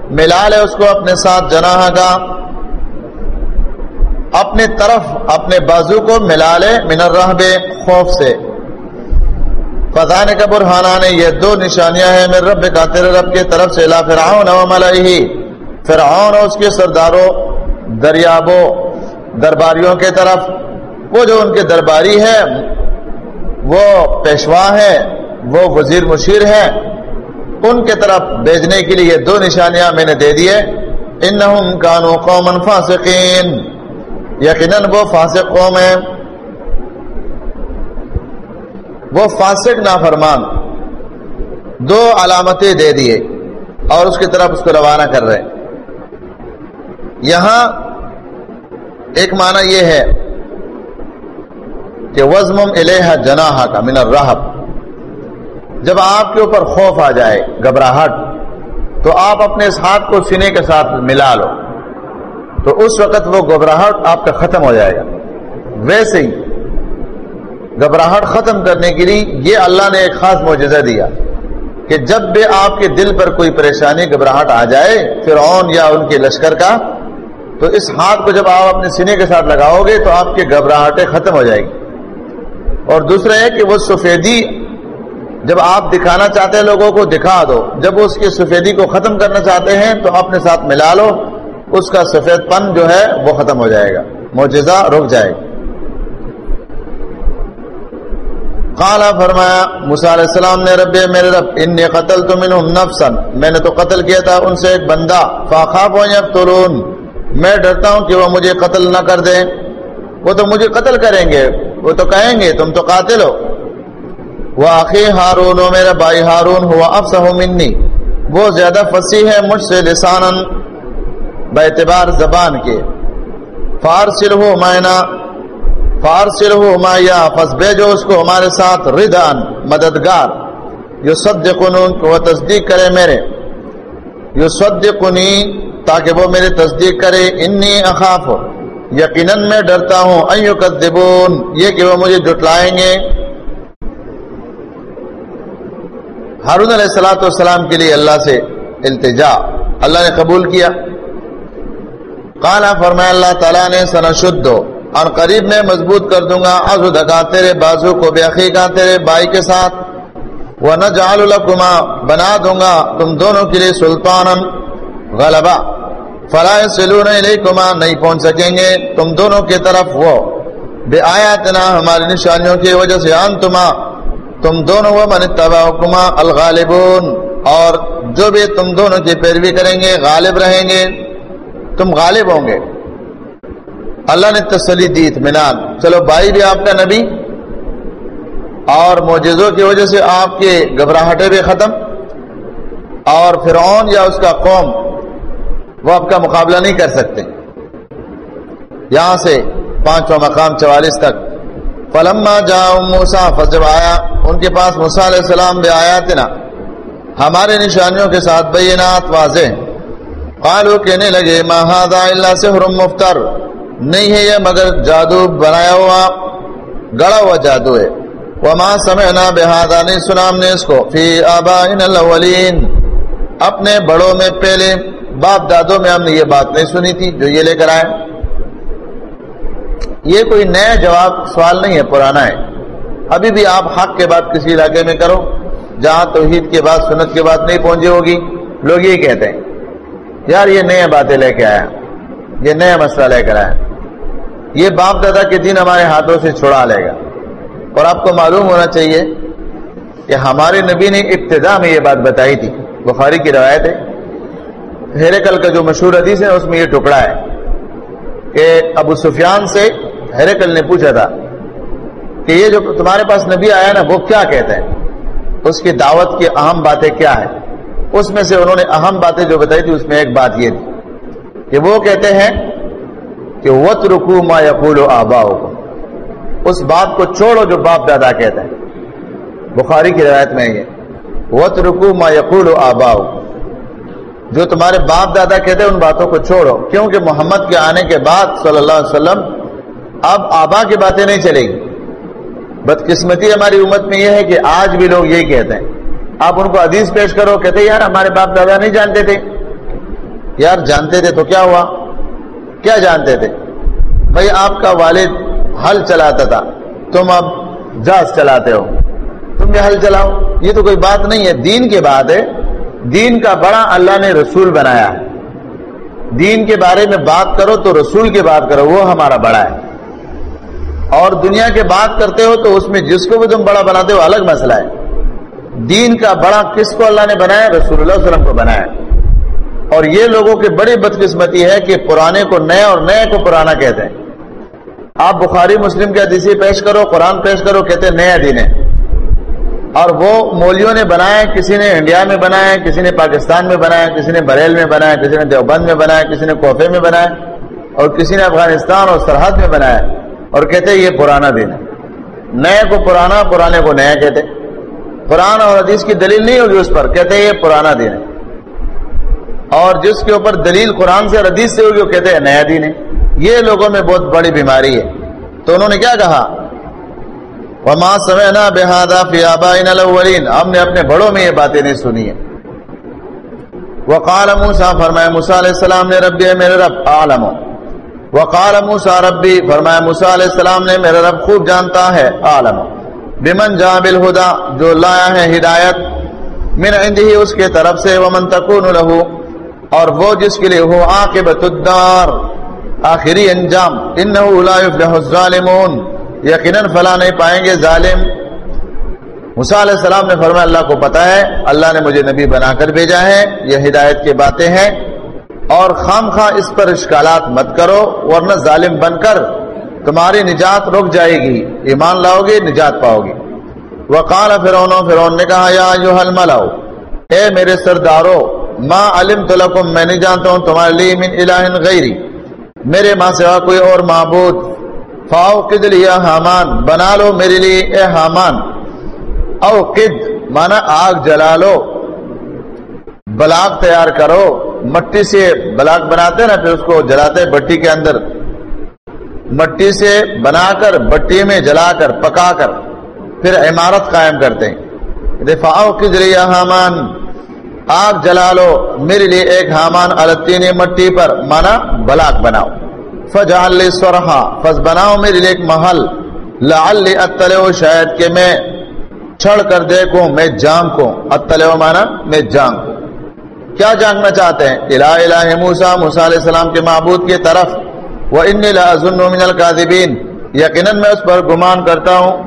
ملا لے اس کو اپنے ساتھ جناح کا اپنے طرف اپنے بازو کو ملا لے من الرحب خوف سے۔ فضان کا برہانہ نے یہ دو نشانیاں ہیں میرے رب کا تیرے رب کے طرف سے، لا فرعون و ملائہی فرعون اور اس کے سرداروں، دریابوں، درباریوں کے طرف۔ وہ جو ان کے درباری ہے وہ پیشوا ہے وہ وزیر مشیر ہے ان کے طرف بھیجنے کے لیے دو نشانیاں میں نے دے دیے۔ انہم کانو قوما فاسقین۔ یقیناً وہ فاسق قوم ہے وہ فاسق نافرمان۔ دو علامتیں دے دیے اور اس کی طرف اس کو روانہ کر رہے یہاں ایک معنی یہ ہے کہ وزم الہ جناح کا من الرحب۔ جب آپ کے اوپر خوف آ جائے، گھبراہٹ، تو آپ اپنے اس ہاتھ کو سینے کے ساتھ ملا لو۔ تو اس وقت وہ گھبراہٹ آپ کا ختم ہو جائے گا۔ ویسے ہی گھبراہٹ ختم کرنے کے لیے یہ اللہ نے ایک خاص معجزہ دیا کہ جب بھی آپ کے دل پر کوئی پریشانی، گھبراہٹ آ جائے پھر یا ان کے لشکر کا، تو اس ہاتھ کو جب آپ اپنے سینے کے ساتھ لگاؤ گے تو آپ کی گھبراہٹیں ختم ہو جائے گی۔ اور دوسرا ہے کہ وہ سفیدی جب آپ دکھانا چاہتے ہیں لوگوں کو، دکھا دو۔ جب اس کی سفیدی کو ختم کرنا چاہتے ہیں تو اپنے ساتھ ملا لو۔ اس کا سفید پن جو ہے وہ ختم ہو جائے گا۔ معجزہ رک جائے گا۔ قالا فرمایا علیہ السلام نے رب میرے رب، انی قتل تو منہم نفسا۔ میں نے تو قتل کیا تھا ان سے ایک بندہ۔ فاخاف یقتلون۔ میں ڈرتا ہوں کہ وہ مجھے قتل نہ کر دیں۔ وہ تو مجھے قتل کریں گے۔ وہ تو کہیں گے، تم تو قاتل ہو۔ وہ آخی ہارون ہو میرا بھائی ہارون، ہوا افسہ منی۔ وہ زیادہ فصیح ہے مجھ سے لسانن اعتبار زبان کے۔ فارسل ہو مائنا فارسل ہو مایا پس بھیجو اس کو ہمارے ساتھ ردان، مددگار۔ یو سد وہ تصدیق کرے میرے۔ یو سد تاکہ وہ میری تصدیق کرے۔ انی اخاف، یقیناً میں ڈرتا ہوں۔ ایو کدبون یہ کہ وہ مجھے جٹلائیں گے۔ ہارون علیہ السلاۃ والسلام کے لیے اللہ سے التجا۔ اللہ نے قبول کیا۔ کالا فرمایا اللہ تعالیٰ نے سنا اور قریب میں مضبوط کر دوں گا آزو دھگا تیرے بازو کو، بے کا تیرے بائی کے ساتھ۔ وہ نہ جال بنا دوں گا تم دونوں کے لیے سلطان غلبہ۔ فلاح سلو نہیں کما نہیں پہنچ سکیں گے تم دونوں کی طرف۔ وہ۔ بے آیا تنا ہماری نشانیوں کی وجہ سے ان تما تم دونوں وہ من تباہ الغالبون۔ اور جو بھی تم دونوں کی پیروی کریں گے، غالب رہیں گے۔ تم غالب ہوں گے۔ اللہ نے تسلی دی اطمینان۔ چلو بھائی بھی آپ کا نبی۔ اور معجزوں کی وجہ سے آپ کے گھبراہٹیں بھی ختم۔ اور فرعون یا اس کا قوم، وہ آپ کا مقابلہ نہیں کر سکتے۔ یہاں سے پانچواں مقام چوالیس تک۔ فلما جا موسا جب آیا، ان کے پاس موسا علیہ السلام بھی آیا تھے نا ہمارے نشانیوں کے ساتھ بینات واضح۔ قالو کہنے لگے، ما هذا الا سحر مفتر نہیں ہے یہ، مگر جادو بنایا ہوا، گڑا ہوا جادو ہے۔ وما سمعنا بهذا، نہیں سنا ہم نے اس کو۔ فی آبائنا الاولین اپنے بڑوں میں پہلے، باپ دادوں میں ہم نے یہ بات نہیں سنی تھی، جو یہ لے کر آئے۔ یہ کوئی نیا جواب، سوال نہیں ہے، پرانا ہے۔ ابھی بھی آپ حق کے بعد کسی علاقے میں کرو، جہاں توحید کے بعد، سنت کے بعد نہیں پہنچی ہوگی۔ لوگ یہی کہتے ہیں۔ یار یہ نئے باتیں لے کے آیا یہ نیا مسئلہ لے کر آیا یہ باپ دادا کے دن ہمارے ہاتھوں سے چھڑا لے گا۔ اور آپ کو معلوم ہونا چاہیے کہ ہمارے نبی نے ابتدا میں یہ بات بتائی تھی۔ بخاری کی روایت ہے۔ ہیرے کل کا جو مشہور حدیث ہے، اس میں یہ ٹکڑا ہے کہ ابو سفیان سے ہیرے کل نے پوچھا تھا کہ یہ جو تمہارے پاس نبی آیا نا، وہ کیا کہتے ہیں اس کی دعوت کی اہم باتیں کیا ہے اس میں سے انہوں نے اہم باتیں جو بتائی تھی، اس میں ایک بات یہ تھی کہ وہ کہتے ہیں کہ وط رکو ما یقول آبا اس بات کو چھوڑو جو باپ دادا کہتے ہیں۔ بخاری کی روایت میں یہ وط رکو ما یقول آبا جو تمہارے باپ دادا کہتے ہیں، ان باتوں کو چھوڑو۔ کیونکہ محمد کے آنے کے بعد صلی اللہ علیہ وسلم اب آبا کی باتیں نہیں چلے گی۔ بدقسمتی ہماری امت میں یہ ہے کہ آج بھی لوگ یہی کہتے ہیں۔ آپ ان کو حدیث پیش کرو، کہتے یار ہمارے باپ دادا نہیں جانتے تھے۔ یار جانتے تھے تو کیا ہوا؟ کیا جانتے تھے؟ بھائی، آپ کا والد ہل چلاتا تھا۔ تم اب جاز چلاتے ہو۔ تم بھی ہل چلاؤ۔ یہ تو کوئی بات نہیں ہے۔ دین کے بعد ہے۔ دین کا بڑا اللہ نے رسول بنایا ہے۔ دین کے بارے میں بات کرو تو رسول کی بات کرو، وہ ہمارا بڑا ہے۔ اور دنیا کے بات کرتے ہو تو اس میں جس کو بھی تم بڑا بناتے ہو، الگ مسئلہ ہے۔ دین کا بڑا کس کو اللہ نے بنایا، رسول اللہ علیہ وسلم کو بنایا۔ اور یہ لوگوں کی بڑی بدقسمتی ہے کہ پرانے کو نئے اور نئے کو پرانا کہتے ہیں۔ آپ بخاری، مسلم کے حدیثی پیش کرو، قرآن پیش کرو، کہتے ہیں نئے دین ہے۔ اور وہ مولیوں نے بنایا، کسی نے انڈیا میں بنایا، کسی نے پاکستان میں بنایا، کسی نے بریل میں بنایا، کسی نے دیوبند میں بنایا، کسی نے کوفے میں بنایا، اور کسی نے افغانستان اور سرحد میں بنایا۔ اور کہتے ہیں یہ پرانا دن ہے۔ نئے کو پرانا، پرانے کو نیا کہتے قرآن اور حدیث کی دلیل نہیں ہوگی اس پر، کہتے ہیں یہ پرانا دن ہے۔ اور جس کے اوپر دلیل قرآن سے اور حدیث سے ہوگی، وہ کہتے ہیں نیا دن ہے۔ یہ لوگوں میں بہت بڑی بیماری ہے۔ تو انہوں نے کیا کہا؟ وما سمعنا بهذا في آبائنا الاولين ہم نے اپنے بڑوں میں یہ باتیں نہیں سنی ہیں۔ وقال موسى، فرمایا موسی علیہ السلام نے رب میرے رب عالم وقال موسى، ربی، فرمایا موسی علیہ السلام نے، میرا رب خوب جانتا ہے عالم بمن جاء بالهدى جو لایا ہے ہدایت، من عنده اس کے طرف سے، ومن تكون له، اور وہ جس کے لیے ہو، عاقبت الدار، آخری انجام انه لا يفلح الظالمون، یقیناً فلاں نہیں پائیں گے ظالم۔ موسیٰ علیہ السلام نے فرمایا، اللہ کو پتا ہے، اللہ نے مجھے نبی بنا کر بھیجا ہے، یہ ہدایت کی باتیں ہیں، اور خام خواہ اس پر اشکالات مت کرو، ورنہ ظالم بن کر تمہاری نجات رک جائے گی۔ ایمان لاؤ گے، نجات پاؤ گی وقال فرعون فرعون نے کہا، یا جو حل ملاؤ اے میرے سردارو، ما علم تلکم میں نہیں جانتا ہوں تمہارے لیے من الہ غیری۔ میرے ماں سوا کوئی اور معبود۔ فاؤ قد لیا حامان، بنا لو میرے لیے، اے حامان۔ او قد مانا آگ جلا لو۔ بلاگ تیار کرو۔ مٹی سے بلاگ بناتے نا، پھر اس کو جلاتے بٹی کے اندر۔ مٹی سے بنا کر بٹی میں جلا کر، پکا کر پھر عمارت قائم کرتے ہیں۔ دفاع قد لیا حامان، آگ جلا لو، میرے لیے ایک حامان التین مٹی پر، مانا بلاگ بناؤ۔ فجعل لی سرحا فز بناؤ میرے لیے ایک محل۔ لعلی اتلو شاید کہ میں چھڑ کر دیکھوں، میں جانگ کو۔ اتلو مانا میں جانگ کیا جانگنا چاہتے ہیں؟ الہ الہ موسیٰ موسیٰ علیہ السلام کے معبود کی طرف۔ وَإِنِّي لَأَظُنُّ مِنَ الْكَاذِبِينَ یقیناً میں اس پر گمان کرتا ہوں۔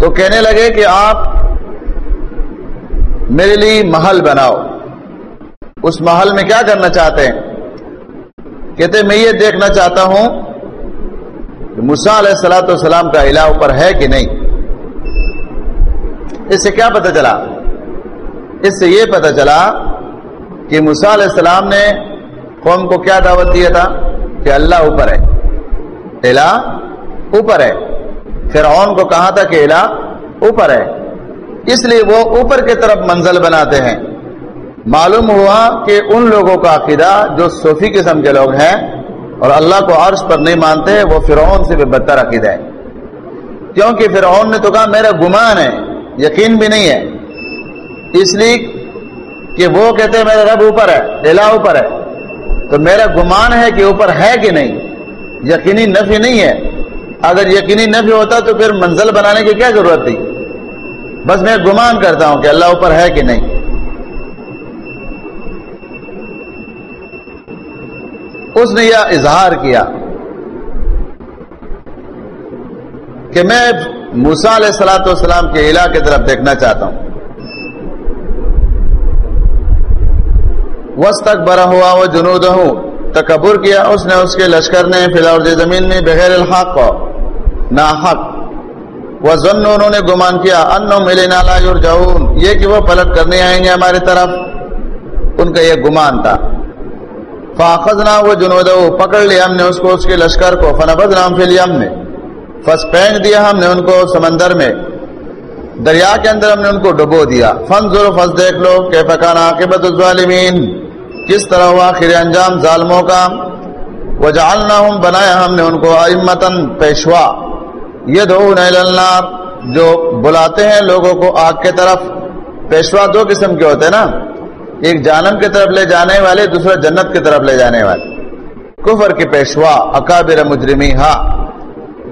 تو کہنے لگے کہ آپ میرے لیے محل بناؤ۔ اس محل میں کیا کرنا چاہتے ہیں؟ کہتے میں یہ دیکھنا چاہتا ہوں کہ مسا علیہ السلاۃ والسلام کا الہ اوپر ہے کہ نہیں۔ اس سے کیا پتہ چلا؟ اس سے یہ پتہ چلا کہ مسا علیہ السلام نے قوم کو کیا دعوت دیا تھا؟ کہ اللہ اوپر ہے۔ الہ اوپر ہے۔ فرعون کو کہا تھا کہ الہ اوپر ہے۔ اس لیے وہ اوپر کی طرف منزل بناتے ہیں۔ معلوم ہوا کہ ان لوگوں کا عقیدہ جو صوفی قسم کے لوگ ہیں اور اللہ کو عرش پر نہیں مانتے، وہ فرعون سے بھی بدتر عقیدہ ہے۔ کیونکہ فرعون نے تو کہا، میرا گمان ہے، یقین بھی نہیں ہے۔ اس لیے کہ وہ کہتے ہیں، میرا رب اوپر ہے، الہ اوپر ہے۔ تو میرا گمان ہے کہ اوپر ہے کہ نہیں؟ یقینی نفی نہیں ہے۔ اگر یقینی نفی ہوتا تو پھر منزل بنانے کی کیا ضرورت تھی؟ بس میں گمان کرتا ہوں کہ اللہ اوپر ہے کہ نہیں۔ اس نے یہ اظہار کیا کہ میں موسا علیہ السلاۃ والسلام کے علا کی طرف دیکھنا چاہتا ہوں۔ وس تک برا ہوا وہ جنود ہوں تکبر کیا، اس نے اس کے لشکر نے فی الحال زمین میں بغیر الحق کو نہ حق وہ ضن انہوں نے گمان کیا ان ملے نالا جاؤن یہ کہ وہ پلٹ کرنے آئیں گے ہماری طرف۔ ان کا یہ گمان تھا۔ فاخذ نہ وہ جنود پکڑ لیا ہم نے اس کو، اس کے لشکر کو۔ فنبز نام فی ہم نے فس پھینک دیا ہم نے ان کو سمندر میں۔ دریا کے اندر ہم نے ان کو ڈبو دیا۔ فن ضرور فس دیکھ لو کہ پکانا عاقبت الظالمین؟ کس طرح ہوا آخر انجام ظالموں کا؟ وجعلنا ہم بنایا ہم نے ان کو امتن پیشوا۔ یدعون الی النار، جو بلاتے ہیں لوگوں کو آگ کے طرف۔ پیشوا دو قسم کے ہوتے ہیں نا۔ ایک جانم کی طرف لے جانے والے، دوسرا جنت کی طرف لے جانے والے۔ کفر کے پیشوا، اکابر مجرمی ہا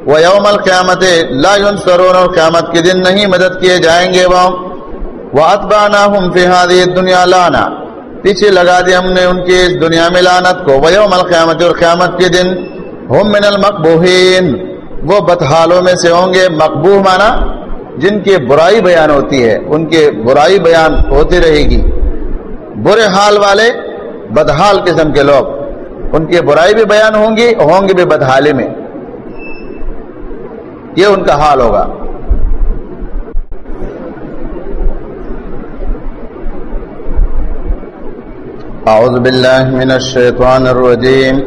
وہ یوم القیامت لا ينصرون، اور قیامت کے دن نہیں مدد کیے جائیں گے وہ۔ وَأَتْبَعْنَاهُمْ فِي هَذِهِ الدُّنْيَا لَانَا پیچھے لگا دی ہم نے ان کی اس دنیا میں لعنت کو۔ وَيَوْمَ الْقِيَامَةِ، اور قیامت کے دن ہم من المقبوہین وہ بدحالوں میں سے ہوں گے۔ مقبوح مانا جن کی برائی بیان ہوتی ہے، ان کی برائی بیان ہوتی رہے گی۔ برے حال والے بدحال قسم کے لوگ۔ ان کی برائی بھی بیان ہوں گی، ہوں گے بھی بدحالی میں۔ یہ ان کا حال ہوگا۔ أعوذ بالله من الشيطان الرجيم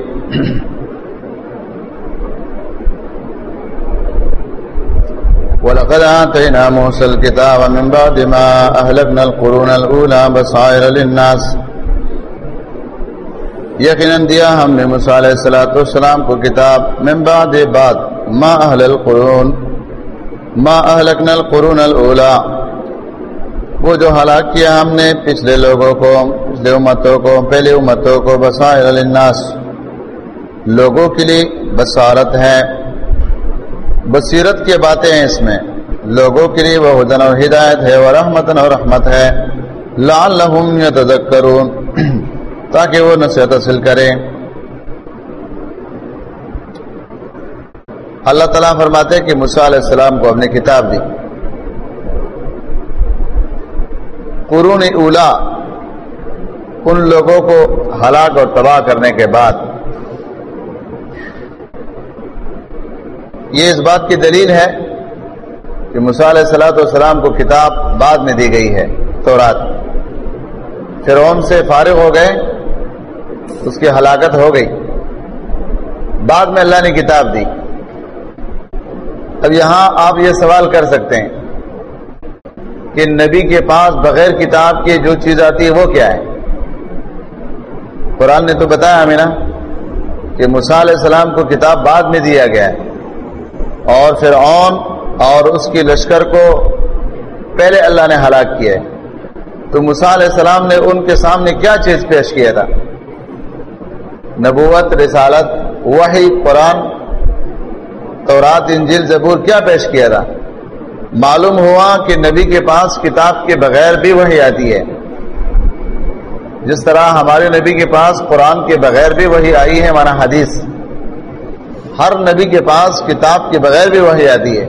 ولقد آتينا موسى الكتاب من بعد ما أهلكنا القرون الأولى بصائر للناس۔ یقیناً دیا ہم نے موسیٰ علیہ السلام کو کتاب من بعد بعد ما اہل القرون، ما اہلکنا القرون الاولا وہ جو ہلاک کیا ہم نے پچھلے لوگوں کو، پچھلے امتوں کو، پہلے امتوں کو بسائر للناس. لوگوں کے لیے بصارت ہے۔ بصیرت کی باتیں ہیں اس میں۔ لوگوں کے لیے وہ ہدن اور ہدایت ہے وہ رحمتن اور رحمت ہے۔ لعلہم یتذکرون، تاکہ وہ نصیحت حاصل کریں۔ اللہ تعالیٰ فرماتے ہیں کہ موسیٰ علیہ السلام کو ہم نے کتاب دی۔ قرون اولا ان لوگوں کو ہلاک اور تباہ کرنے کے بعد۔ یہ اس بات کی دلیل ہے کہ موسیٰ علیہ السلاۃ والسلام کو کتاب بعد میں دی گئی ہے، تورات۔ فرعون سے فارغ ہو گئے، اس کی ہلاکت ہو گئی۔ بعد میں اللہ نے کتاب دی۔ اب یہاں آپ یہ سوال کر سکتے ہیں کہ نبی کے پاس بغیر کتاب کے جو چیز آتی ہے وہ کیا ہے؟ قرآن نے تو بتایا ہمیں نا کہ موسیٰ علیہ السلام کو کتاب بعد میں دیا گیا ہے اور پھر اون اور اس کی لشکر کو پہلے اللہ نے ہلاک کیا ہے۔ تو موسیٰ علیہ السلام نے ان کے سامنے کیا چیز پیش کیا تھا؟ نبوت، رسالت، وحی، قرآن تورات، انجیل، زبور کیا پیش کیا تھا؟ معلوم ہوا کہ نبی کے پاس کتاب کے بغیر بھی وہی آتی ہے۔ جس طرح ہمارے نبی کے پاس قرآن کے بغیر بھی وہی آئی ہے مانا حدیث۔ ہر نبی کے پاس کتاب کے بغیر بھی وہی آتی ہے۔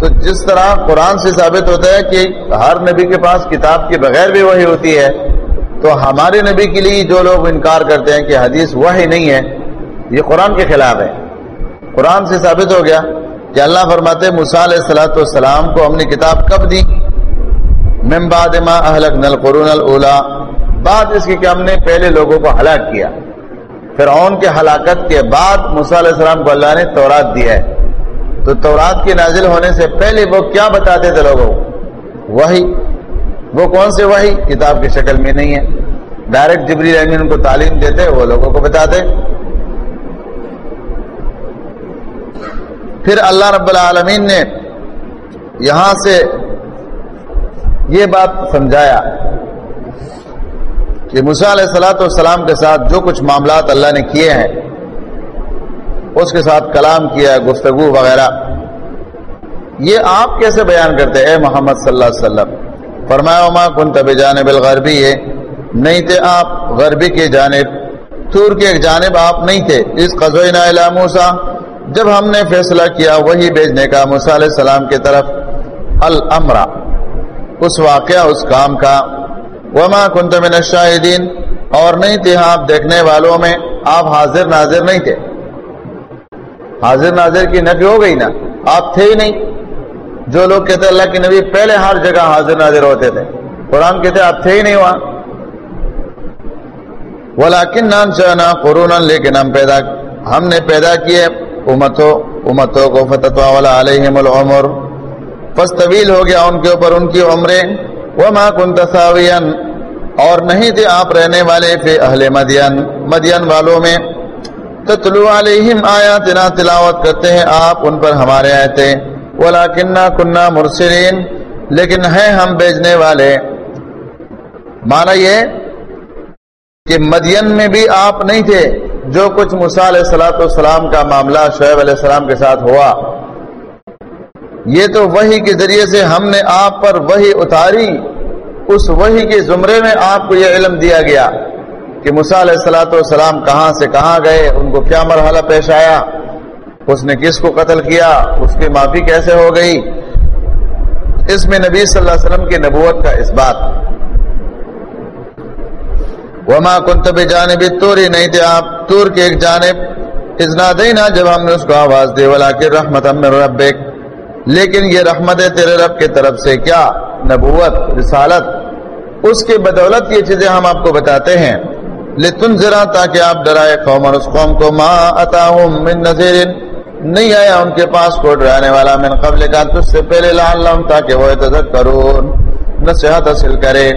تو جس طرح قرآن سے ثابت ہوتا ہے کہ ہر نبی کے پاس کتاب کے بغیر بھی وہی ہوتی ہے، تو ہمارے نبی کے لیے جو لوگ انکار کرتے ہیں کہ حدیث وہی نہیں ہے، یہ قرآن کے خلاف ہے۔ قرآن سے ثابت ہو گیا کہ اللہ فرماتے موسیٰ علیہ السلاۃ والسلام کو ہم نے کتاب کب دی؟ من بعد ما اہلک نل قرون الاولا بعد اس کی کہ ہم نے پہلے لوگوں کو ہلاک کیا۔ فرعون کے ہلاکت کے بعد موسیٰ علیہ السلام کو اللہ نے تورات دیا ہے۔ تو تورات کے نازل ہونے سے پہلے وہ کیا بتاتے تھے لوگوں وہی وہ کون سے وہی کتاب کی شکل میں نہیں ہے۔ ڈائریکٹ جبری امین ان کو تعلیم دیتے، وہ لوگوں کو بتاتے۔ پھر اللہ رب العالمین نے یہاں سے یہ بات سمجھایا کہ موسیٰ علیہ السلاۃ والسلام کے ساتھ جو کچھ معاملات اللہ نے کیے ہیں، اس کے ساتھ کلام کیا، گفتگو وغیرہ، یہ آپ کیسے بیان کرتے؟ اے محمد صلی اللہ علیہ وسلم، فرمایا ما کن تب جانب الغربی ہے نہیں تھے آپ غربی کے جانب، تور کے ایک جانب آپ نہیں تھے۔ اس قزوہ موسا جب ہم نے فیصلہ کیا وہی بھیجنے کا، موسیٰ علیہ السلام کی طرف الامرا اس واقعہ، اس کام کا۔ وما کنت من الشاہدین اور نہیں تھے ہاں، آپ دیکھنے والوں میں، آپ حاضر ناظر نہیں تھے۔ حاضر ناظر کی نفی ہو گئی نا، آپ تھے ہی نہیں۔ جو لوگ کہتے اللہ کے نبی پہلے ہر جگہ حاضر ناظر ہوتے تھے۔ قرآن کہتے آپ تھے ہی نہیں وہاں۔ ولیکن نام چاہنا قرون لیکن ہم پیدا، ہم نے پیدا کیے امتوں امتوں کو فتح والا علیہم العمر۔ پس طویل ہو گیا ان کے اوپر ان کی عمریں۔ وما كنت ساويا اور نہیں تھے آپ رہنے والے فی اہل مدین۔ مدین والوں میں۔ تتلو علیہم آیاتنا، تلاوت کرتے ہیں آپ ان پر ہمارے آیتیں۔ ولیکننا کننا مرسلین۔ لیکن ہیں ہم بیچنے والے۔ مانا یہ کہ مدین میں بھی آپ نہیں تھے۔ جو کچھ علیہ السلاۃ والسلام کا معاملہ شعیب علیہ السلام کے ساتھ ہوا، یہ تو وہی کے ذریعے سے ہم نے آپ پر وہی اتاری، اس وہی کے زمرے میں آپ کو یہ علم دیا گیا کہ علیہ السلاۃ والسلام کہاں سے کہاں گئے، ان کو کیا مرحلہ پیش آیا، اس نے کس کو قتل کیا، اس کی معافی کیسے ہو گئی؟ اس میں نبی صلی اللہ علیہ وسلم کی نبوت کا اس بات وما کنت بجانب توری نہیں تھے آپ تور کے ایک جانب۔ ازنا دینا جب ہم نے اس کو آواز دے والا کہ رحمت ربک۔ لیکن یہ رحمت ہے تیرے رب کی طرف سے۔ کیا؟ نبوت، رسالت۔ اس کے بدولت یہ چیزیں ہم آپ کو بتاتے ہیں۔ لتن ذرا تاکہ آپ ڈرائے قوم اور اس قوم کو ما اتاہم من نظیر نہیں آیا ان کے پاس کوئی ڈرانے والا من قبل کا، تجھ سے پہلے لعلہم، تاکہ وہ تذکرون نصیحت حاصل کرے۔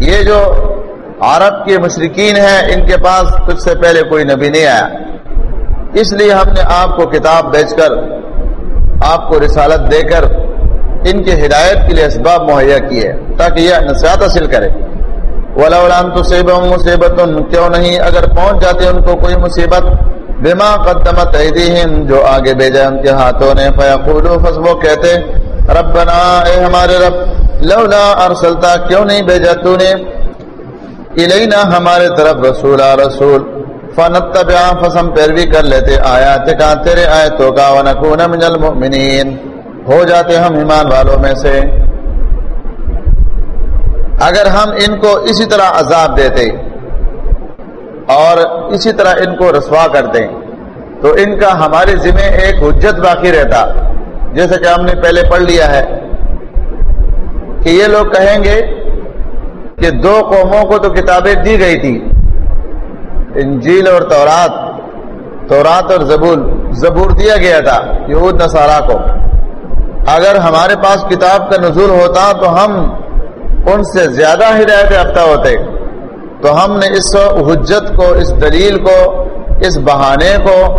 یہ جو عرب کے مشرقین ہیں، ان کے پاس کچھ سے پہلے کوئی نبی نہیں آیا۔ اس لیے ہم نے آپ کو کتاب بیچ کر، آپ کو رسالت دے کر، ان کے ہدایت کے لیے اسباب مہیا کیے تاکہ یہ نصیحت حاصل کرے۔ ولولان تو سیب مصیبت کیوں نہیں؟ اگر پہنچ جاتے ان کو کوئی مصیبت، بما قدمت ایدیہم جو آگے بھیجا ان کے ہاتھوں نے فیقولو فسبو کہتے، ربنا، اے ہمارے رب، لولا ارسلتا کیوں نہیں بھیجا تو نے؟ الینا ہمارے طرف رسول رسول۔ فنتبع فسم پیروی کر لیتے آیات کا تیرے آیتوں کا ونکون من المؤمنین۔ ہو جاتے ہم ایمان والوں میں سے۔ اگر ہم ان کو اسی طرح عذاب دیتے اور اسی طرح ان کو رسوا کرتے، تو ان کا ہمارے ذمہ ایک حجت باقی رہتا۔ جیسے کہ ہم نے پہلے پڑھ لیا ہے کہ یہ لوگ کہیں گے کہ دو قوموں کو تو کتابیں دی گئی تھی۔ انجیل اور تورات۔ تورات اور زبور۔ زبور دیا گیا تھا یہود نصارہ کو۔ اگر ہمارے پاس کتاب کا نزول ہوتا تو ہم ان سے زیادہ ہدایت یافتہ ہوتے۔ تو ہم نے اس حجت کو، اس دلیل کو، اس بہانے کو،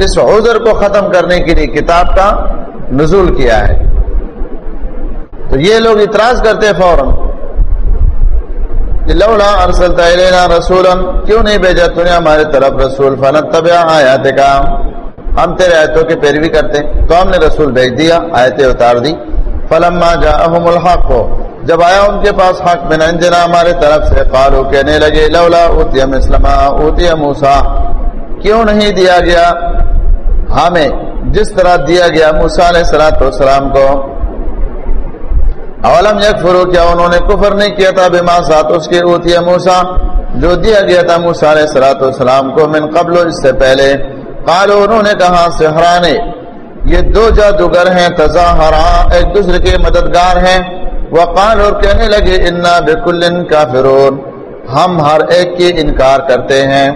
اس عذر کو ختم کرنے کے لیے کتاب کا نزول کیا ہے۔ تو یہ لوگ اعتراض کرتے فوراً۔ لولا ارسلتا الینا رسولا، کیوں نہیں بھیجا تو نے ہمارے طرف رسول؟ فنتبع آیات کا ہم تیرے آیتوں کی پیروی کرتے تو ہم نے رسول بھیج دیا، آیتیں اتار دی۔ فلما جاءهم الحق، جب آیا ان کے پاس حق من عندنا ہمارے طرف سے قالو کہنے لگے، لولا اوتی مسلم اوتی موسی۔ کیوں نہیں دیا گیا؟ ہمیں جس طرح دیا گیا موسی علیہ السلام کو اولم یک فرو کیا انہوں نے کفر نہیں کیا تھا؟ بما ساتھ اس کے اوتی موسا جو دیا گیا تھا موسا علیہ سلاۃ والسلام کو من قبل اس سے پہلے۔ قالو انہوں نے کہا سہرانے یہ دو جادوگر ہیں، تظاہرا، ایک دوسرے کے مددگار ہیں۔ وہ قال اور کہنے لگے، انا بکل کافرون۔ ہم ہر ایک کی انکار کرتے ہیں۔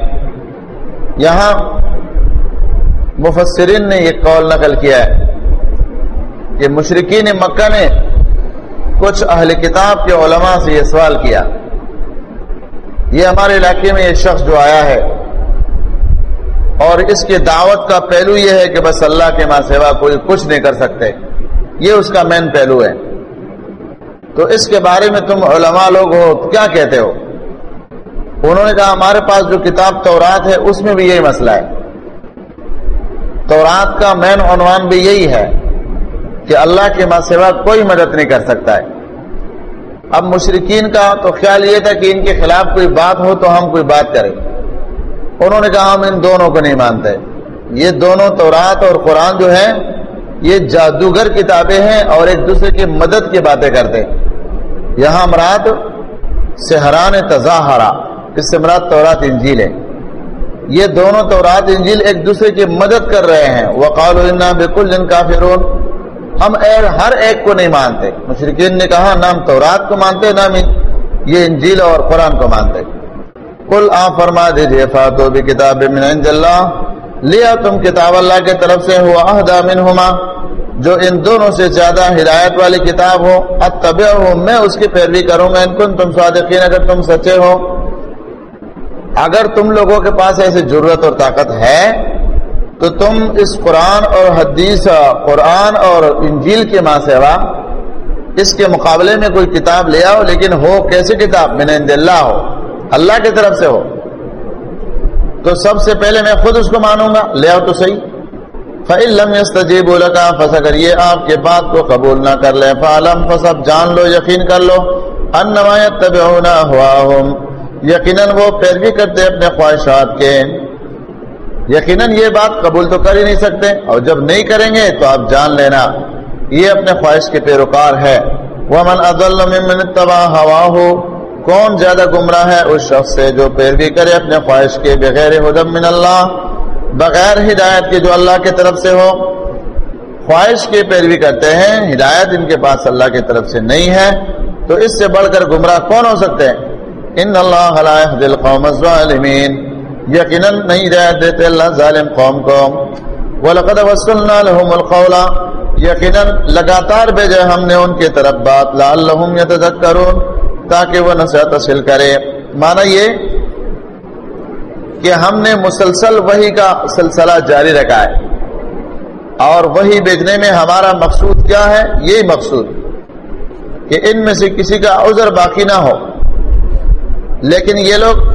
یہاں مفسرین نے یہ قول نقل کیا ہے کہ مشرقین مکہ نے کچھ اہل کتاب کے علماء سے یہ سوال کیا۔ یہ ہمارے علاقے میں یہ شخص جو آیا ہے، اور اس کے دعوت کا پہلو یہ ہے کہ بس اللہ کے ماں سیوا کوئی کچھ نہیں کر سکتے۔ یہ اس کا مین پہلو ہے۔ تو اس کے بارے میں تم علماء لوگ ہو، کیا کہتے ہو؟ انہوں نے کہا، ہمارے پاس جو کتاب تورات ہے، اس میں بھی یہی مسئلہ ہے۔ تورات کا مین عنوان بھی یہی ہے۔ کہ اللہ کے ماں سوا کوئی مدد نہیں کر سکتا ہے۔ اب مشرقین کا تو خیال یہ تھا کہ ان کے خلاف کوئی بات ہو تو ہم کوئی بات کریں۔ انہوں نے کہا ہم ان دونوں کو نہیں مانتے۔ یہ دونوں تورات اور قرآن جو ہے یہ جادوگر کتابیں ہیں اور ایک دوسرے کی مدد کی باتیں کرتے۔ یہاں مراد سہران تزاہرا اس سے مراد تورات انجیل ہے۔ یہ دونوں تورات انجیل ایک دوسرے کی مدد کر رہے ہیں۔ وقال بالکل جن کافرون۔ ہم ہر ایک کو نہیں مانتے۔ مشرقین نے کہا نام تورات کو مانتے نام یہ انجیل اور قرآن کو مانتے۔ کل آ، فرما دیجیے فاتو بھی کتاب من عند اللہ۔ لیا تم کتاب اللہ کی طرف سے، ہوا اہدا منہما۔ جو ان دونوں سے زیادہ ہدایت والی کتاب ہو اتبع ہو میں اس کی پیروی کروں گا۔ ان کن تم صادقین، اگر تم سچے ہو۔ اگر تم لوگوں کے پاس ایسی ضرورت اور طاقت ہے تو تم اس قرآن اور حدیث قرآن اور انجیل کے ماں سیوا، اس کے مقابلے میں کوئی کتاب لے آؤ، لیکن ہو کیسی کتاب؟ میں نے اللہ ہو۔ اللہ کی طرف سے ہو۔ تو سب سے پہلے میں خود اس کو مانوں گا، لے آؤ تو صحیح۔ فعلم یستجیب لکا پس اگر یہ آپ کے بات کو قبول نہ کر لیں۔ فعلم، فسب، جان لو، یقین کر لو۔ انما یتبعون اهواهم یقیناً وہ پیروی کرتے اپنے خواہشات کے۔ یقیناً یہ بات قبول تو کر ہی نہیں سکتے اور جب نہیں کریں گے تو آپ جان لینا یہ اپنے خواہش کے پیروکار ہے۔ ومن اضل ممن اتبع هواه، کون زیادہ گمراہ ہے اس شخص سے جو پیروی کرے اپنے خواہش کے بغیر ہدم من اللہ، بغیر ہدایت کے جو اللہ کی طرف سے ہو۔ خواہش کی پیروی کرتے ہیں، ہدایت ان کے پاس اللہ کی طرف سے نہیں ہے۔ تو اس سے بڑھ کر گمراہ کون ہو سکتے ہیں؟ ان اللہ دل قوم الظالمین یقیناً نہیں ہدایت دیتے اللہ ظالم قوم کو. وَلَقَدْ وَصُلْنَا لَهُمُ الْقَوْلَ. یقیناً لگاتار بھیجے ہم نے ان کی طرف بات. لعلہم یتذکرون تاکہ وہ نصیحت حاصل کرے. مانا یہ کہ ہم نے مسلسل وہی کا سلسلہ جاری رکھا ہے. اور وہی بیچنے میں ہمارا مقصود کیا ہے؟ یہی مقصود کہ ان میں سے کسی کا عذر باقی نہ ہو. لیکن یہ لوگ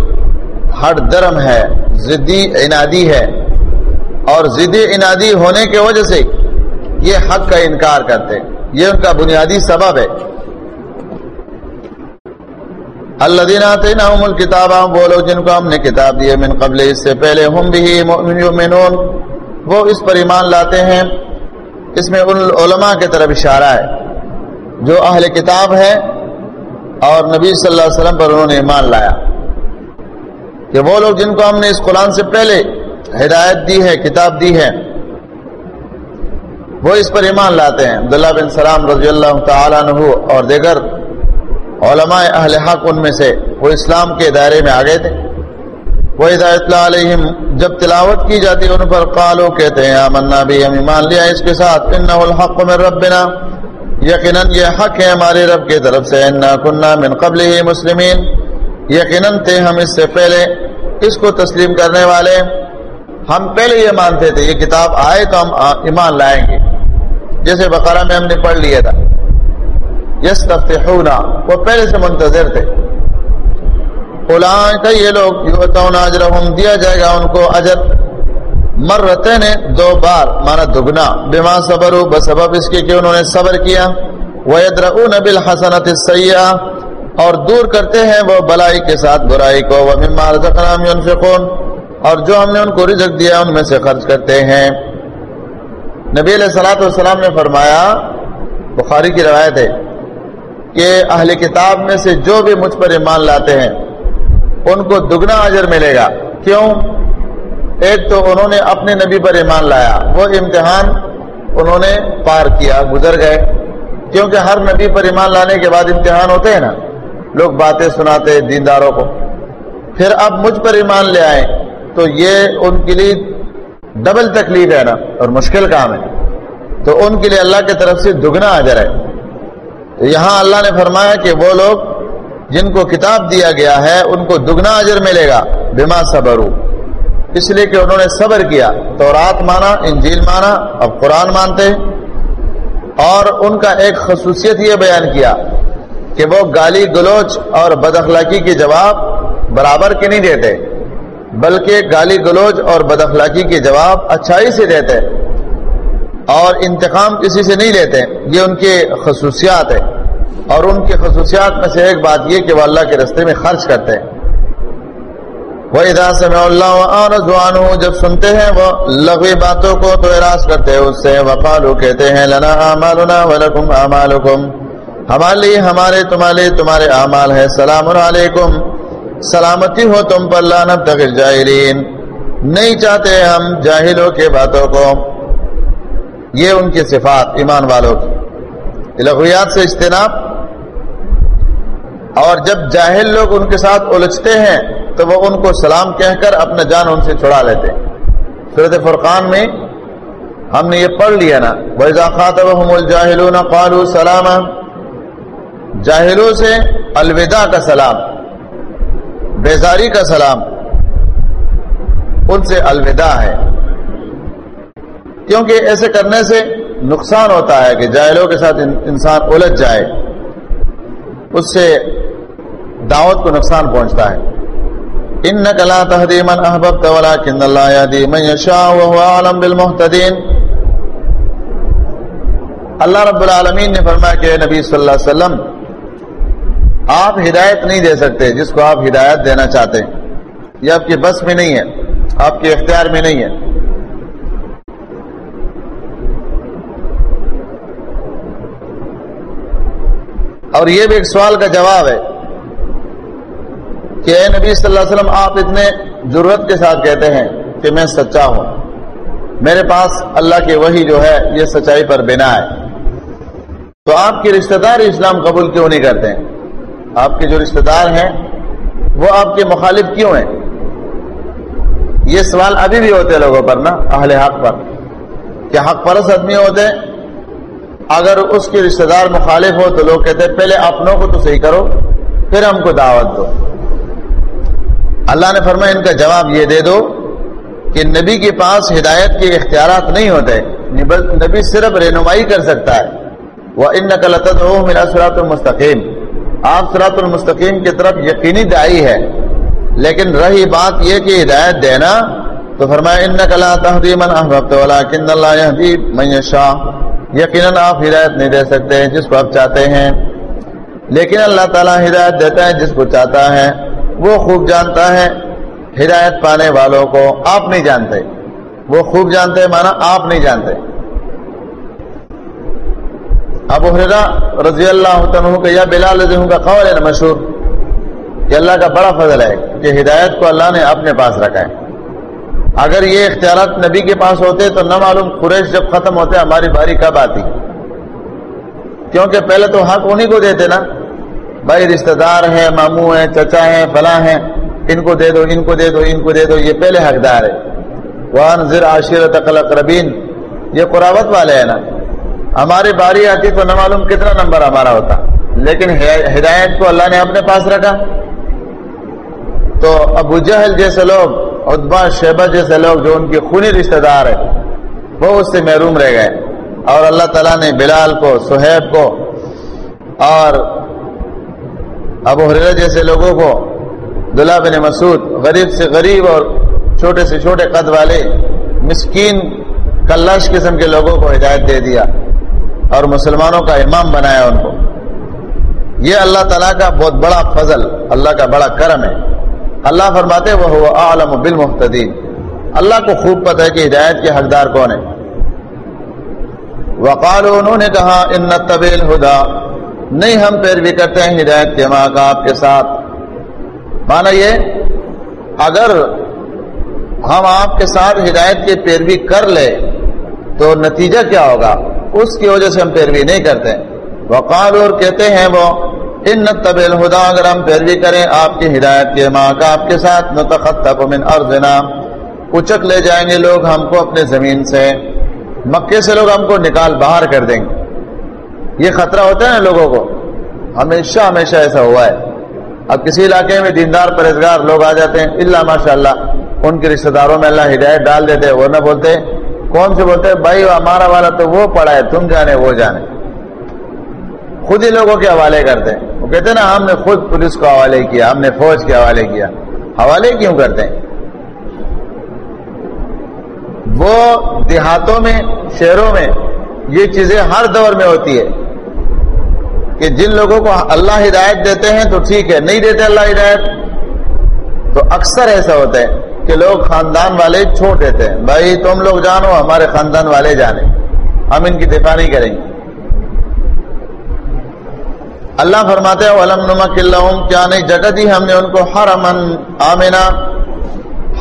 ہٹ درم ہے ضدی انادی ہے۔ اور ضدی انادی ہونے کی وجہ سے یہ حق کا انکار کرتے یہ ان کا بنیادی سبب ہے۔ اللہ دینا تینہم الکتاب وہ لوگ جن کو ہم نے کتاب دیے من قبل، اس سے پہلے ہم بھی یؤمنون۔ وہ اس پر ایمان لاتے ہیں۔ اس میں ان علماء کی طرف اشارہ ہے۔ جو اہل کتاب ہے اور نبی صلی اللہ علیہ وسلم پر انہوں نے ایمان لایا۔ کہ وہ لوگ جن کو ہم نے اس قرآن سے پہلے ہدایت دی ہے، کتاب دی ہے، وہ اس پر ایمان لاتے ہیں۔ عبداللہ بن سلام رضی اللہ تعالیٰ عنہ اور دیگر علماء اہل حق ان میں سے وہ اسلام کے دائرے میں آگے تھے۔ وہ ہدایت علیہم جب تلاوت کی جاتی ان پر قالو کہتے ہیں، آمنا بھی ہم ایمان لیا اس کے ساتھ۔ انہو الحق من ربنا۔ یقیناً یہ حق ہے ہمارے رب کی طرف سے۔ انا کننا من قبل ہی مسلمین۔ یقیناً تھے ہم اس سے پہلے، اس کو تسلیم کرنے والے۔ ہم پہلے یہ مانتے تھے، یہ کتاب آئے تو ہم ایمان لائیں گے۔ جیسے بقرہ میں ہم نے پڑھ لیا تھا۔ یس وہ پہلے سے منتظر تھے۔ اولئک یہ لوگ یؤتون اجرهم دیا جائے گا ان کو اجر۔ مرتين دو بار مانا دگنا۔ بما صبروا، بسبب اس کے کہ انہوں نے صبر کیا۔ ويدرؤون بالحسنه السيئه اور دور کرتے ہیں وہ بلائی کے ساتھ برائی کو ومما رزقناهم ينفقون۔ اور جو ہم نے ان کو رزق دیا، ان میں سے خرچ کرتے ہیں۔ نبی علیہ الصلوۃ والسلام نے فرمایا، بخاری کی روایت ہے کہ اہل کتاب میں سے جو بھی مجھ پر ایمان لاتے ہیں، ان کو دگنا اجر ملے گا۔ کیوں؟ ایک تو انہوں نے اپنے نبی پر ایمان لایا۔ وہ امتحان انہوں نے پار کیا، گزر گئے۔ کیونکہ ہر نبی پر ایمان لانے کے بعد امتحان ہوتے ہیں نا۔ لوگ باتیں سناتے دینداروں کو۔ پھر اب مجھ پر ایمان لے آئے تو یہ ان کے لیے ڈبل تکلیف ہے نا، اور مشکل کام ہے۔ تو ان کے لیے اللہ کی طرف سے دگنا اجر ہے۔ تو یہاں اللہ نے فرمایا کہ وہ لوگ جن کو کتاب دیا گیا ہے، ان کو دگنا اجر ملے گا۔ بما صبر اس لیے کہ انہوں نے صبر کیا۔ تو رات مانا، انجیل مانا، اب قرآن مانتے اور ان کا ایک خصوصیت یہ بیان کیا کہ وہ گالی گلوچ اور بد اخلاقی کے جواب برابر کے نہیں دیتے، بلکہ گالی گلوچ اور بد اخلاقی کے جواب اچھائی سے دیتے اور انتقام کسی سے نہیں لیتے، یہ ان کے خصوصیات ہے اور ان کی خصوصیات میں سے ایک بات یہ کہ وہ اللہ کے رستے میں خرچ کرتے ہیں۔ وہ ادا سے اللہ جب سنتے ہیں وہ لغوی باتوں کو تو اراض کرتے ہیں، اس سے وقالو کہتے ہیں، لنا اعمالنا ولکم اعمالکم ہمارے لیے، ہمارے تمہارے تمہارے اعمال ہے سلام علیکم۔ سلامتی ہو تم پر لانب تغیر جاہلین نہیں چاہتے ہم جاہلوں کے باتوں کو۔ یہ ان کی صفات، ایمان والوں کی۔ لغویات سے اجتناب۔ اور جب جاہل لوگ ان کے ساتھ الجھتے ہیں، تو وہ ان کو سلام کہہ کر اپنا جان ان سے چھڑا لیتے۔ صورت فرقان میں ہم نے یہ پڑھ لیا نا۔ ویزا خاطب الجاہلون قالوا سلام جاہلوں سے الوداع کا سلام، بیزاری کا سلام، ان سے الوداع ہے۔ کیونکہ ایسے کرنے سے نقصان ہوتا ہے کہ جاہلوں کے ساتھ انسان الجھ جائے، اس سے دعوت کو نقصان پہنچتا ہے۔ انك لا تهدي من احببت ولكن الله يهدي من يشاء وهو اعلم بالمهتدين۔ اللہ رب العالمین نے فرمایا کہ نبی صلی اللہ علیہ وسلم آپ ہدایت نہیں دے سکتے جس کو آپ ہدایت دینا چاہتے ہیں۔ یہ آپ کی بس میں نہیں ہے، آپ کے اختیار میں نہیں ہے۔ اور یہ بھی ایک سوال کا جواب ہے کہ اے نبی صلی اللہ علیہ وسلم، آپ اتنے ضرورت کے ساتھ کہتے ہیں کہ میں سچا ہوں۔ میرے پاس اللہ کی وہی جو ہے، یہ سچائی پر بنا ہے۔ تو آپ کے رشتہ دار اسلام قبول کیوں نہیں کرتے؟ ہیں آپ کے جو رشتہ دار ہیں، وہ آپ کے مخالف کیوں ہیں؟ یہ سوال ابھی بھی ہوتے لوگوں پر نا، اہل حق پر، کہ حق پرس آدمی ہوتے اگر اس کے رشتہ دار مخالف ہو تو لوگ کہتے ہیں، پہلے اپنوں کو تو صحیح کرو، پھر ہم کو دعوت دو۔ اللہ نے فرمایا، ان کا جواب یہ دے دو کہ نبی کے پاس ہدایت کے اختیارات نہیں ہوتے، نبی صرف رہنمائی کر سکتا ہے۔ وہ ان نقلت ہو میرا سرات المستقیم آپ سرات المستقیم کی طرف یقینی دائی ہے، لیکن رہی بات یہ کہ ہدایت دینا تو فرمایا اللہ شاہ یقیناً آپ ہدایت نہیں دے سکتے جس کو آپ چاہتے ہیں۔ لیکن اللہ تعالیٰ ہدایت دیتا ہے جس کو چاہتا ہے۔ وہ خوب جانتا ہے ہدایت پانے والوں کو، آپ نہیں جانتے۔ وہ خوب جانتے مانا آپ نہیں جانتے۔ ابو حرا رضی اللہ عنہ یا بلال کا قول ہے مشہور کہ اللہ کا بڑا فضل ہے کہ ہدایت کو اللہ نے اپنے پاس رکھا ہے۔ اگر یہ اختیارات نبی کے پاس ہوتے تو نہ معلوم قریش جب ختم ہوتے ہماری باری کب آتی۔ کیونکہ پہلے تو حق انہیں کو دیتے نا۔ بھائی رشتہ دار ہے ماموں ہیں، چچا ہیں، فلاں ہیں۔ ان کو دے دو، ان کو دے دو، ان کو دے دو، یہ پہلے حقدار ہے۔ وان عاشر تقلقربین یہ قراوت والے ہیں نا۔ ہماری باری آتی تو نہ معلوم کتنا نمبر ہمارا ہوتا، لیکن ہدایت کو اللہ نے اپنے پاس رکھا۔ تو ابو جہل جیسے لوگ ادبا شیبہ جیسے لوگ جو ان کے خونی رشتہ دار ہے وہ اس سے محروم رہ گئے۔ اور اللہ تعالیٰ نے بلال کو، سہیب کو، اور ابو حریر جیسے لوگوں کو، دلہ بن مسعود، غریب سے غریب اور چھوٹے سے چھوٹے قد والے، مسکین کلش قسم کے لوگوں کو ہدایت دے دیا۔ اور مسلمانوں کا امام بنایا ان کو۔ یہ اللہ تعالیٰ کا بہت بڑا فضل، اللہ کا بڑا کرم ہے۔ اللہ فرماتے وہ عالم بالمحتدین اللہ کو خوب پتہ ہے کہ ہدایت کے حقدار کون ہے وقال انہوں نے کہا ان طبیل ہدا نہیں، ہم پیروی کرتے ہیں ہدایت کے ماں کا آپ کے ساتھ۔ مانا یہ، اگر ہم آپ کے ساتھ ہدایت کی پیروی کر لے تو نتیجہ کیا ہوگا؟ اس کی وجہ سے ہم پیروی نہیں کرتے۔ وقال اور کہتے ہیں وہ، ان طبیل ہدا اگر ہم پیروی کریں، آپ کی ہدایت کے ماں کا آپ کے ساتھ نتخطف من ارضنا۔ اچک لے جائیں گے لوگ ہم کو اپنے زمین سے۔ مکے سے لوگ ہم کو نکال باہر کر دیں۔ گے یہ خطرہ ہوتا ہے نا لوگوں کو۔ ہمیشہ ہمیشہ ایسا ہوا ہے۔ اب کسی علاقے میں دیندار پرہزگار لوگ آ جاتے ہیں اللہ ماشاء اللہ ان کے رشتے داروں میں اللہ ہدایت ڈال دیتے وہ نہ بولتے۔ کون سے بولتے بھائی ہمارا والا تو وہ پڑا ہے، تم جانے، وہ جانے. خود ہی لوگوں کے حوالے کرتے ہیں۔ وہ کہتے ہیں نا، ہم نے خود پولیس کو حوالے کیا، ہم نے فوج کے حوالے کیا۔ حوالے کیوں کرتے ہیں؟ وہ دیہاتوں میں، شہروں میں یہ چیزیں ہر دور میں ہوتی ہے کہ جن لوگوں کو اللہ ہدایت دیتے ہیں تو ٹھیک ہے، نہیں دیتے اللہ ہدایت تو اکثر ایسا ہوتا ہے کہ لوگ خاندان والے چھوڑ دیتے ہیں۔ بھائی، تم لوگ جانو، ہمارے خاندان والے جانے۔ ہم ان کی دفاع نہیں کریں گے۔ اللہ فرماتے ہیں علم نمک اللہ کیا نہیں؟ جگہ دی ہم نے ان کو ہر امن آمنا،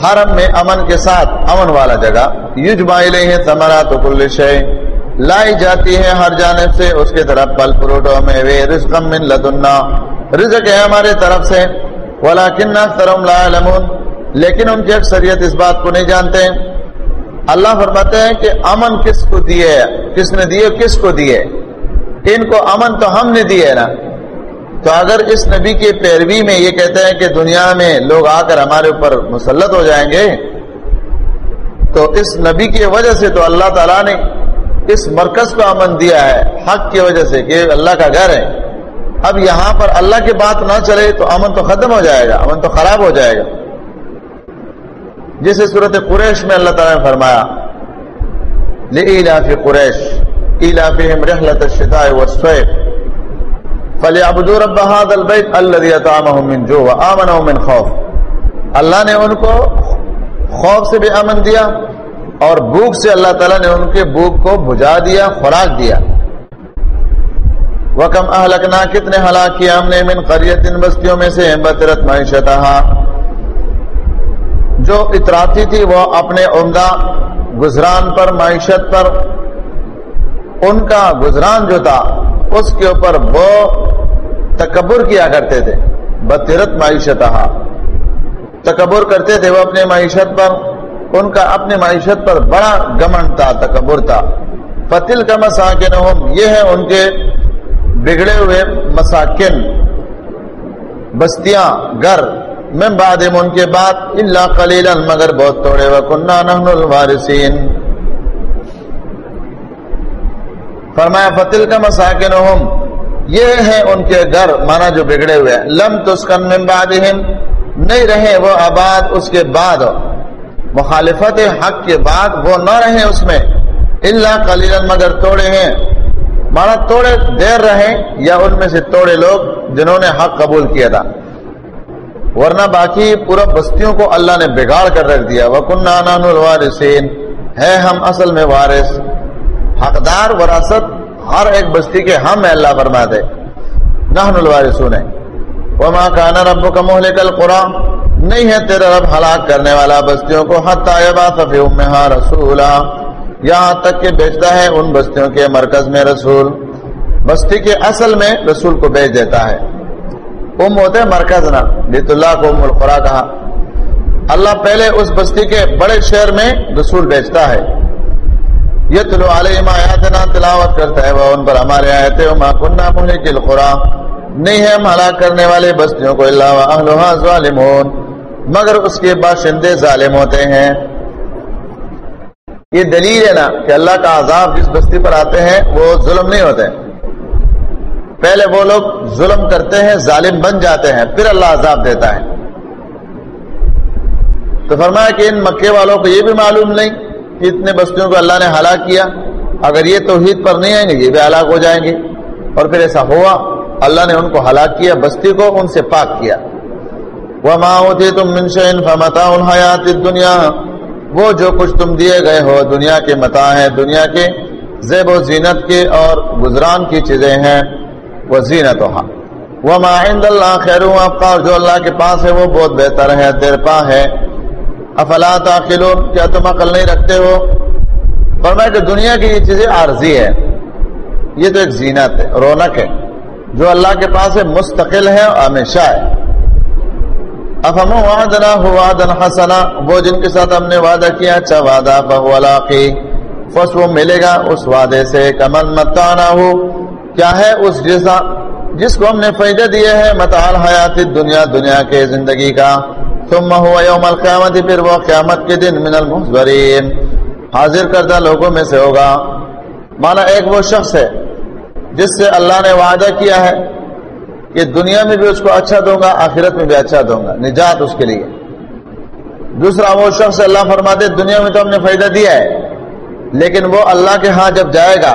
حرم میں امن کے ساتھ، امن والا جگہ۔ یوج بائلے ہیں سمرا تو کل شے لائی جاتی ہے ہر جانب سے، اس کے طرف پل فروٹوں میں وے رزق من لدنا رزق ہے ہمارے طرف سے، ولیکن اکثرهم لا علمون لیکن ان کی اکثریت اس بات کو نہیں جانتے اللہ فرماتے ہیں کہ امن کس کو دیے کس نے دیے؟ کس کو دیے؟ ان کو امن تو ہم نے دیے نا۔ تو اگر اس نبی کی پیروی میں یہ کہتے ہیں کہ دنیا میں لوگ آ کر ہمارے اوپر مسلط ہو جائیں گے، تو اس نبی کی وجہ سے تو اللہ تعالیٰ نے اس مرکز کو امن دیا ہے۔ حق کی وجہ سے کہ اللہ کا گھر ہے۔ اب یہاں پر اللہ کی بات نہ چلے تو امن تو ختم ہو جائے گا، امن تو خراب ہو جائے گا۔ جسے صورت قریش میں اللہ تعالیٰ نے فرمایا، لِإِلَافِ قُرَيْشِ إِلَافِهِمْ رِحْلَةَ الشِّتَاءِ وَالصَّيْفِ، فَلْيَعْبُدُوا رَبَّ هَذَا الْبَيْتِ الَّذِي أَطْعَمَهُم مِّن جُوعٍ وَآمَنَهُم مِّن خَوْفٍ۔ اللہ نے ان کو خوف سے بھی امن دیا اور بھوک سے اللہ تعالیٰ نے ان کے بھوک کو بجھا دیا، خوراک دیا۔ وکم اہلکنا کتنے ہلاک کیا ہم نے من قریت ان بستیوں میں سے، بطرت معیشتہا۔ جو اتراتی تھی وہ اپنے عمدہ گزران پر، معیشت پر، ان کا گزران جو تھا، اس کے اوپر وہ تکبر کیا کرتے تھے۔ بطرت معیشتہا۔ تکبر کرتے تھے وہ اپنے معیشت پر۔ ان کا اپنے معیشت پر بڑا گمن تھا، تکبر تھا۔ فتل کا مساکن یہ ہے ان کے بگڑے ہوئے مساکن، بستیاں، گھر۔ میں بعد ان کے بعد اللہ قلیلا مگر بہت توڑے وکنہ نحن الوارثین۔ فرمایا فتل کا مساکن یہ ہے ان کے گھر، مانا جو بگڑے ہوئے۔ لم تسکن من بعدہم نہیں رہے وہ آباد اس کے بعد۔ مخالفت حق کے بعد وہ نہ رہے اس میں۔ اللہ قلیلا مگر توڑے ہیں۔ مانا توڑے دیر رہے یا ان میں سے توڑے لوگ جنہوں نے حق قبول کیا تھا۔ ورنہ باقی پورا بستیوں کو اللہ نے بگاڑ کر رکھ دیا۔ وکن الوارثین ہے ہم اصل میں وارث۔ حقدار، وراثت، ہر ایک بستی کے ہم ہے اللہ فرما دے۔ نحن الوارثون۔ وما کان ربک مهلک القرى۔ نہیں ہے تیرا رب ہلاک کرنے والا بستیوں کو۔ حتی یبعث فی امها رسولا۔ یہاں تک کہ بیچتا ہے ان بستیوں کے مرکز میں رسول۔ بستی کے اصل میں رسول کو بیچ دیتا ہے۔ ام ہوتے مرکز نہ۔ بیت اللہ کو ام القرا کہا۔ اللہ پہلے اس بستی کے بڑے شہر میں رسول بیچتا ہے۔ یہ تلو علیہم آیاتنا، تلاوت کرتا ہے۔ وہ ان پر ہمارے آیتیں وما کننا مہلک القرا۔ نہیں ہے ہم ہلاک کرنے والے بستیوں کو اللہ و ظالمون۔ مگر اس کے باشندے ظالم ہوتے ہیں۔ یہ دلیل ہے نا کہ اللہ کا عذاب جس بستی پر آتے ہیں، وہ ظلم نہیں ہوتے۔ ہیں پہلے وہ لوگ ظلم کرتے ہیں، ظالم بن جاتے ہیں، پھر اللہ عذاب دیتا ہے۔ تو فرمایا کہ ان مکے والوں کو یہ بھی معلوم نہیں کہ اتنے بستیوں کو اللہ نے ہلاک کیا۔ اگر یہ توحید پر نہیں آئیں گے، یہ بھی ہلاک ہو جائیں گے۔ اور پھر ایسا ہوا، اللہ نے ان کو ہلاک کیا، بستی کو ان سے پاک کیا۔ وہ ماں ہوتی تم منشین فمتا حیات دنیا وہ جو کچھ تم دیے گئے ہو، دنیا کے متا ہے دنیا کے زیب و زینت کے اور گزران کی چیزیں ہیں۔ وہ زینت وہ ماہند اللہ خیر آپ افقا جو اللہ کے پاس ہے وہ بہت بہتر ہے، دیر پا ہے۔ افلا تاخلو کیا تم عقل نہیں رکھتے ہو؟ فرمایا کہ دنیا کی یہ چیزیں عارضی ہے یہ تو ایک زینت ہے، رونق ہے۔ جو اللہ کے پاس ہے مستقل ہے اور ہمیشہ ہے۔ افہم وعدنا وعدا حسنا؟ وہ جن کے ساتھ ہم نے وعدہ کیا اچھا وعدہ بہولاقی فس وہ ملے گا اس وعدے سے۔ کمن متانا ہو کیا ہے اس جیسا جس کو ہم نے فائدہ دیے ہے متعال حیات دنیا دنیا کے زندگی کا۔ ثم ہوا یوم القیامت، پھر وہ قیامت کے دن من المحضرین۔ حاضر کردہ لوگوں میں سے ہوگا۔ مانا ایک وہ شخص ہے جس سے اللہ نے وعدہ کیا ہے کہ دنیا میں بھی اس کو اچھا دوں گا، آخرت میں بھی اچھا دوں گا، نجات اس کے لیے۔ دوسرا وہ شخص اللہ فرما دے دنیا میں تو ہم نے فائدہ دیا ہے، لیکن وہ اللہ کے ہاں جب جائے گا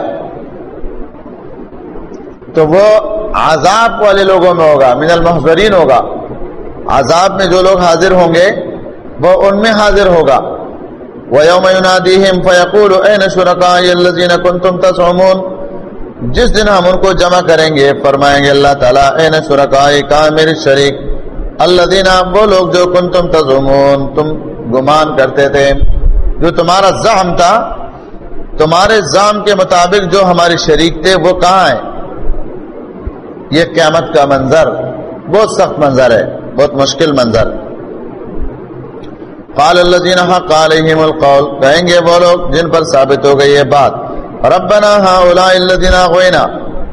تو وہ عذاب والے لوگوں میں ہوگا، من المحضرین ہوگا۔ عذاب میں جو لوگ حاضر ہوں گے، وہ ان میں حاضر ہوگا۔ وَيَوْمَ يُنَادِيهِمْ فَيَقُولُ أَيْنَ شُرَكَائِيَ الَّذِينَ كُنْتُمْ تَزْعُمُونَ؟ جس دن ہم ان کو جمع کریں گے، فرمائیں گے اللہ تعالیٰ این شرکائی کا میری شریک اللہ دینا وہ لوگ جو کن تم تزمون تم گمان کرتے تھے۔ جو تمہارا زہم تھا، تمہارے زام کے مطابق جو ہمارے شریک تھے، وہ کہاں ہیں؟ یہ قیامت کا منظر بہت سخت منظر ہے، بہت مشکل منظر۔ قال الذين حق عليهم القول، کہیں گے وہ لوگ جن پر ثابت ہو گئی یہ بات، ربنا هؤلاء الذين غوينا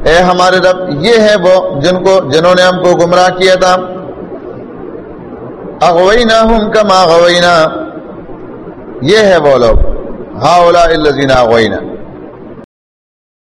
اے ہمارے رب، یہ ہے وہ جن کو، جنہوں نے ہم کو گمراہ کیا تھا۔ اغویناہم کما غوینا یہ ہے وہ لوگ۔ هؤلاء الذين غوینا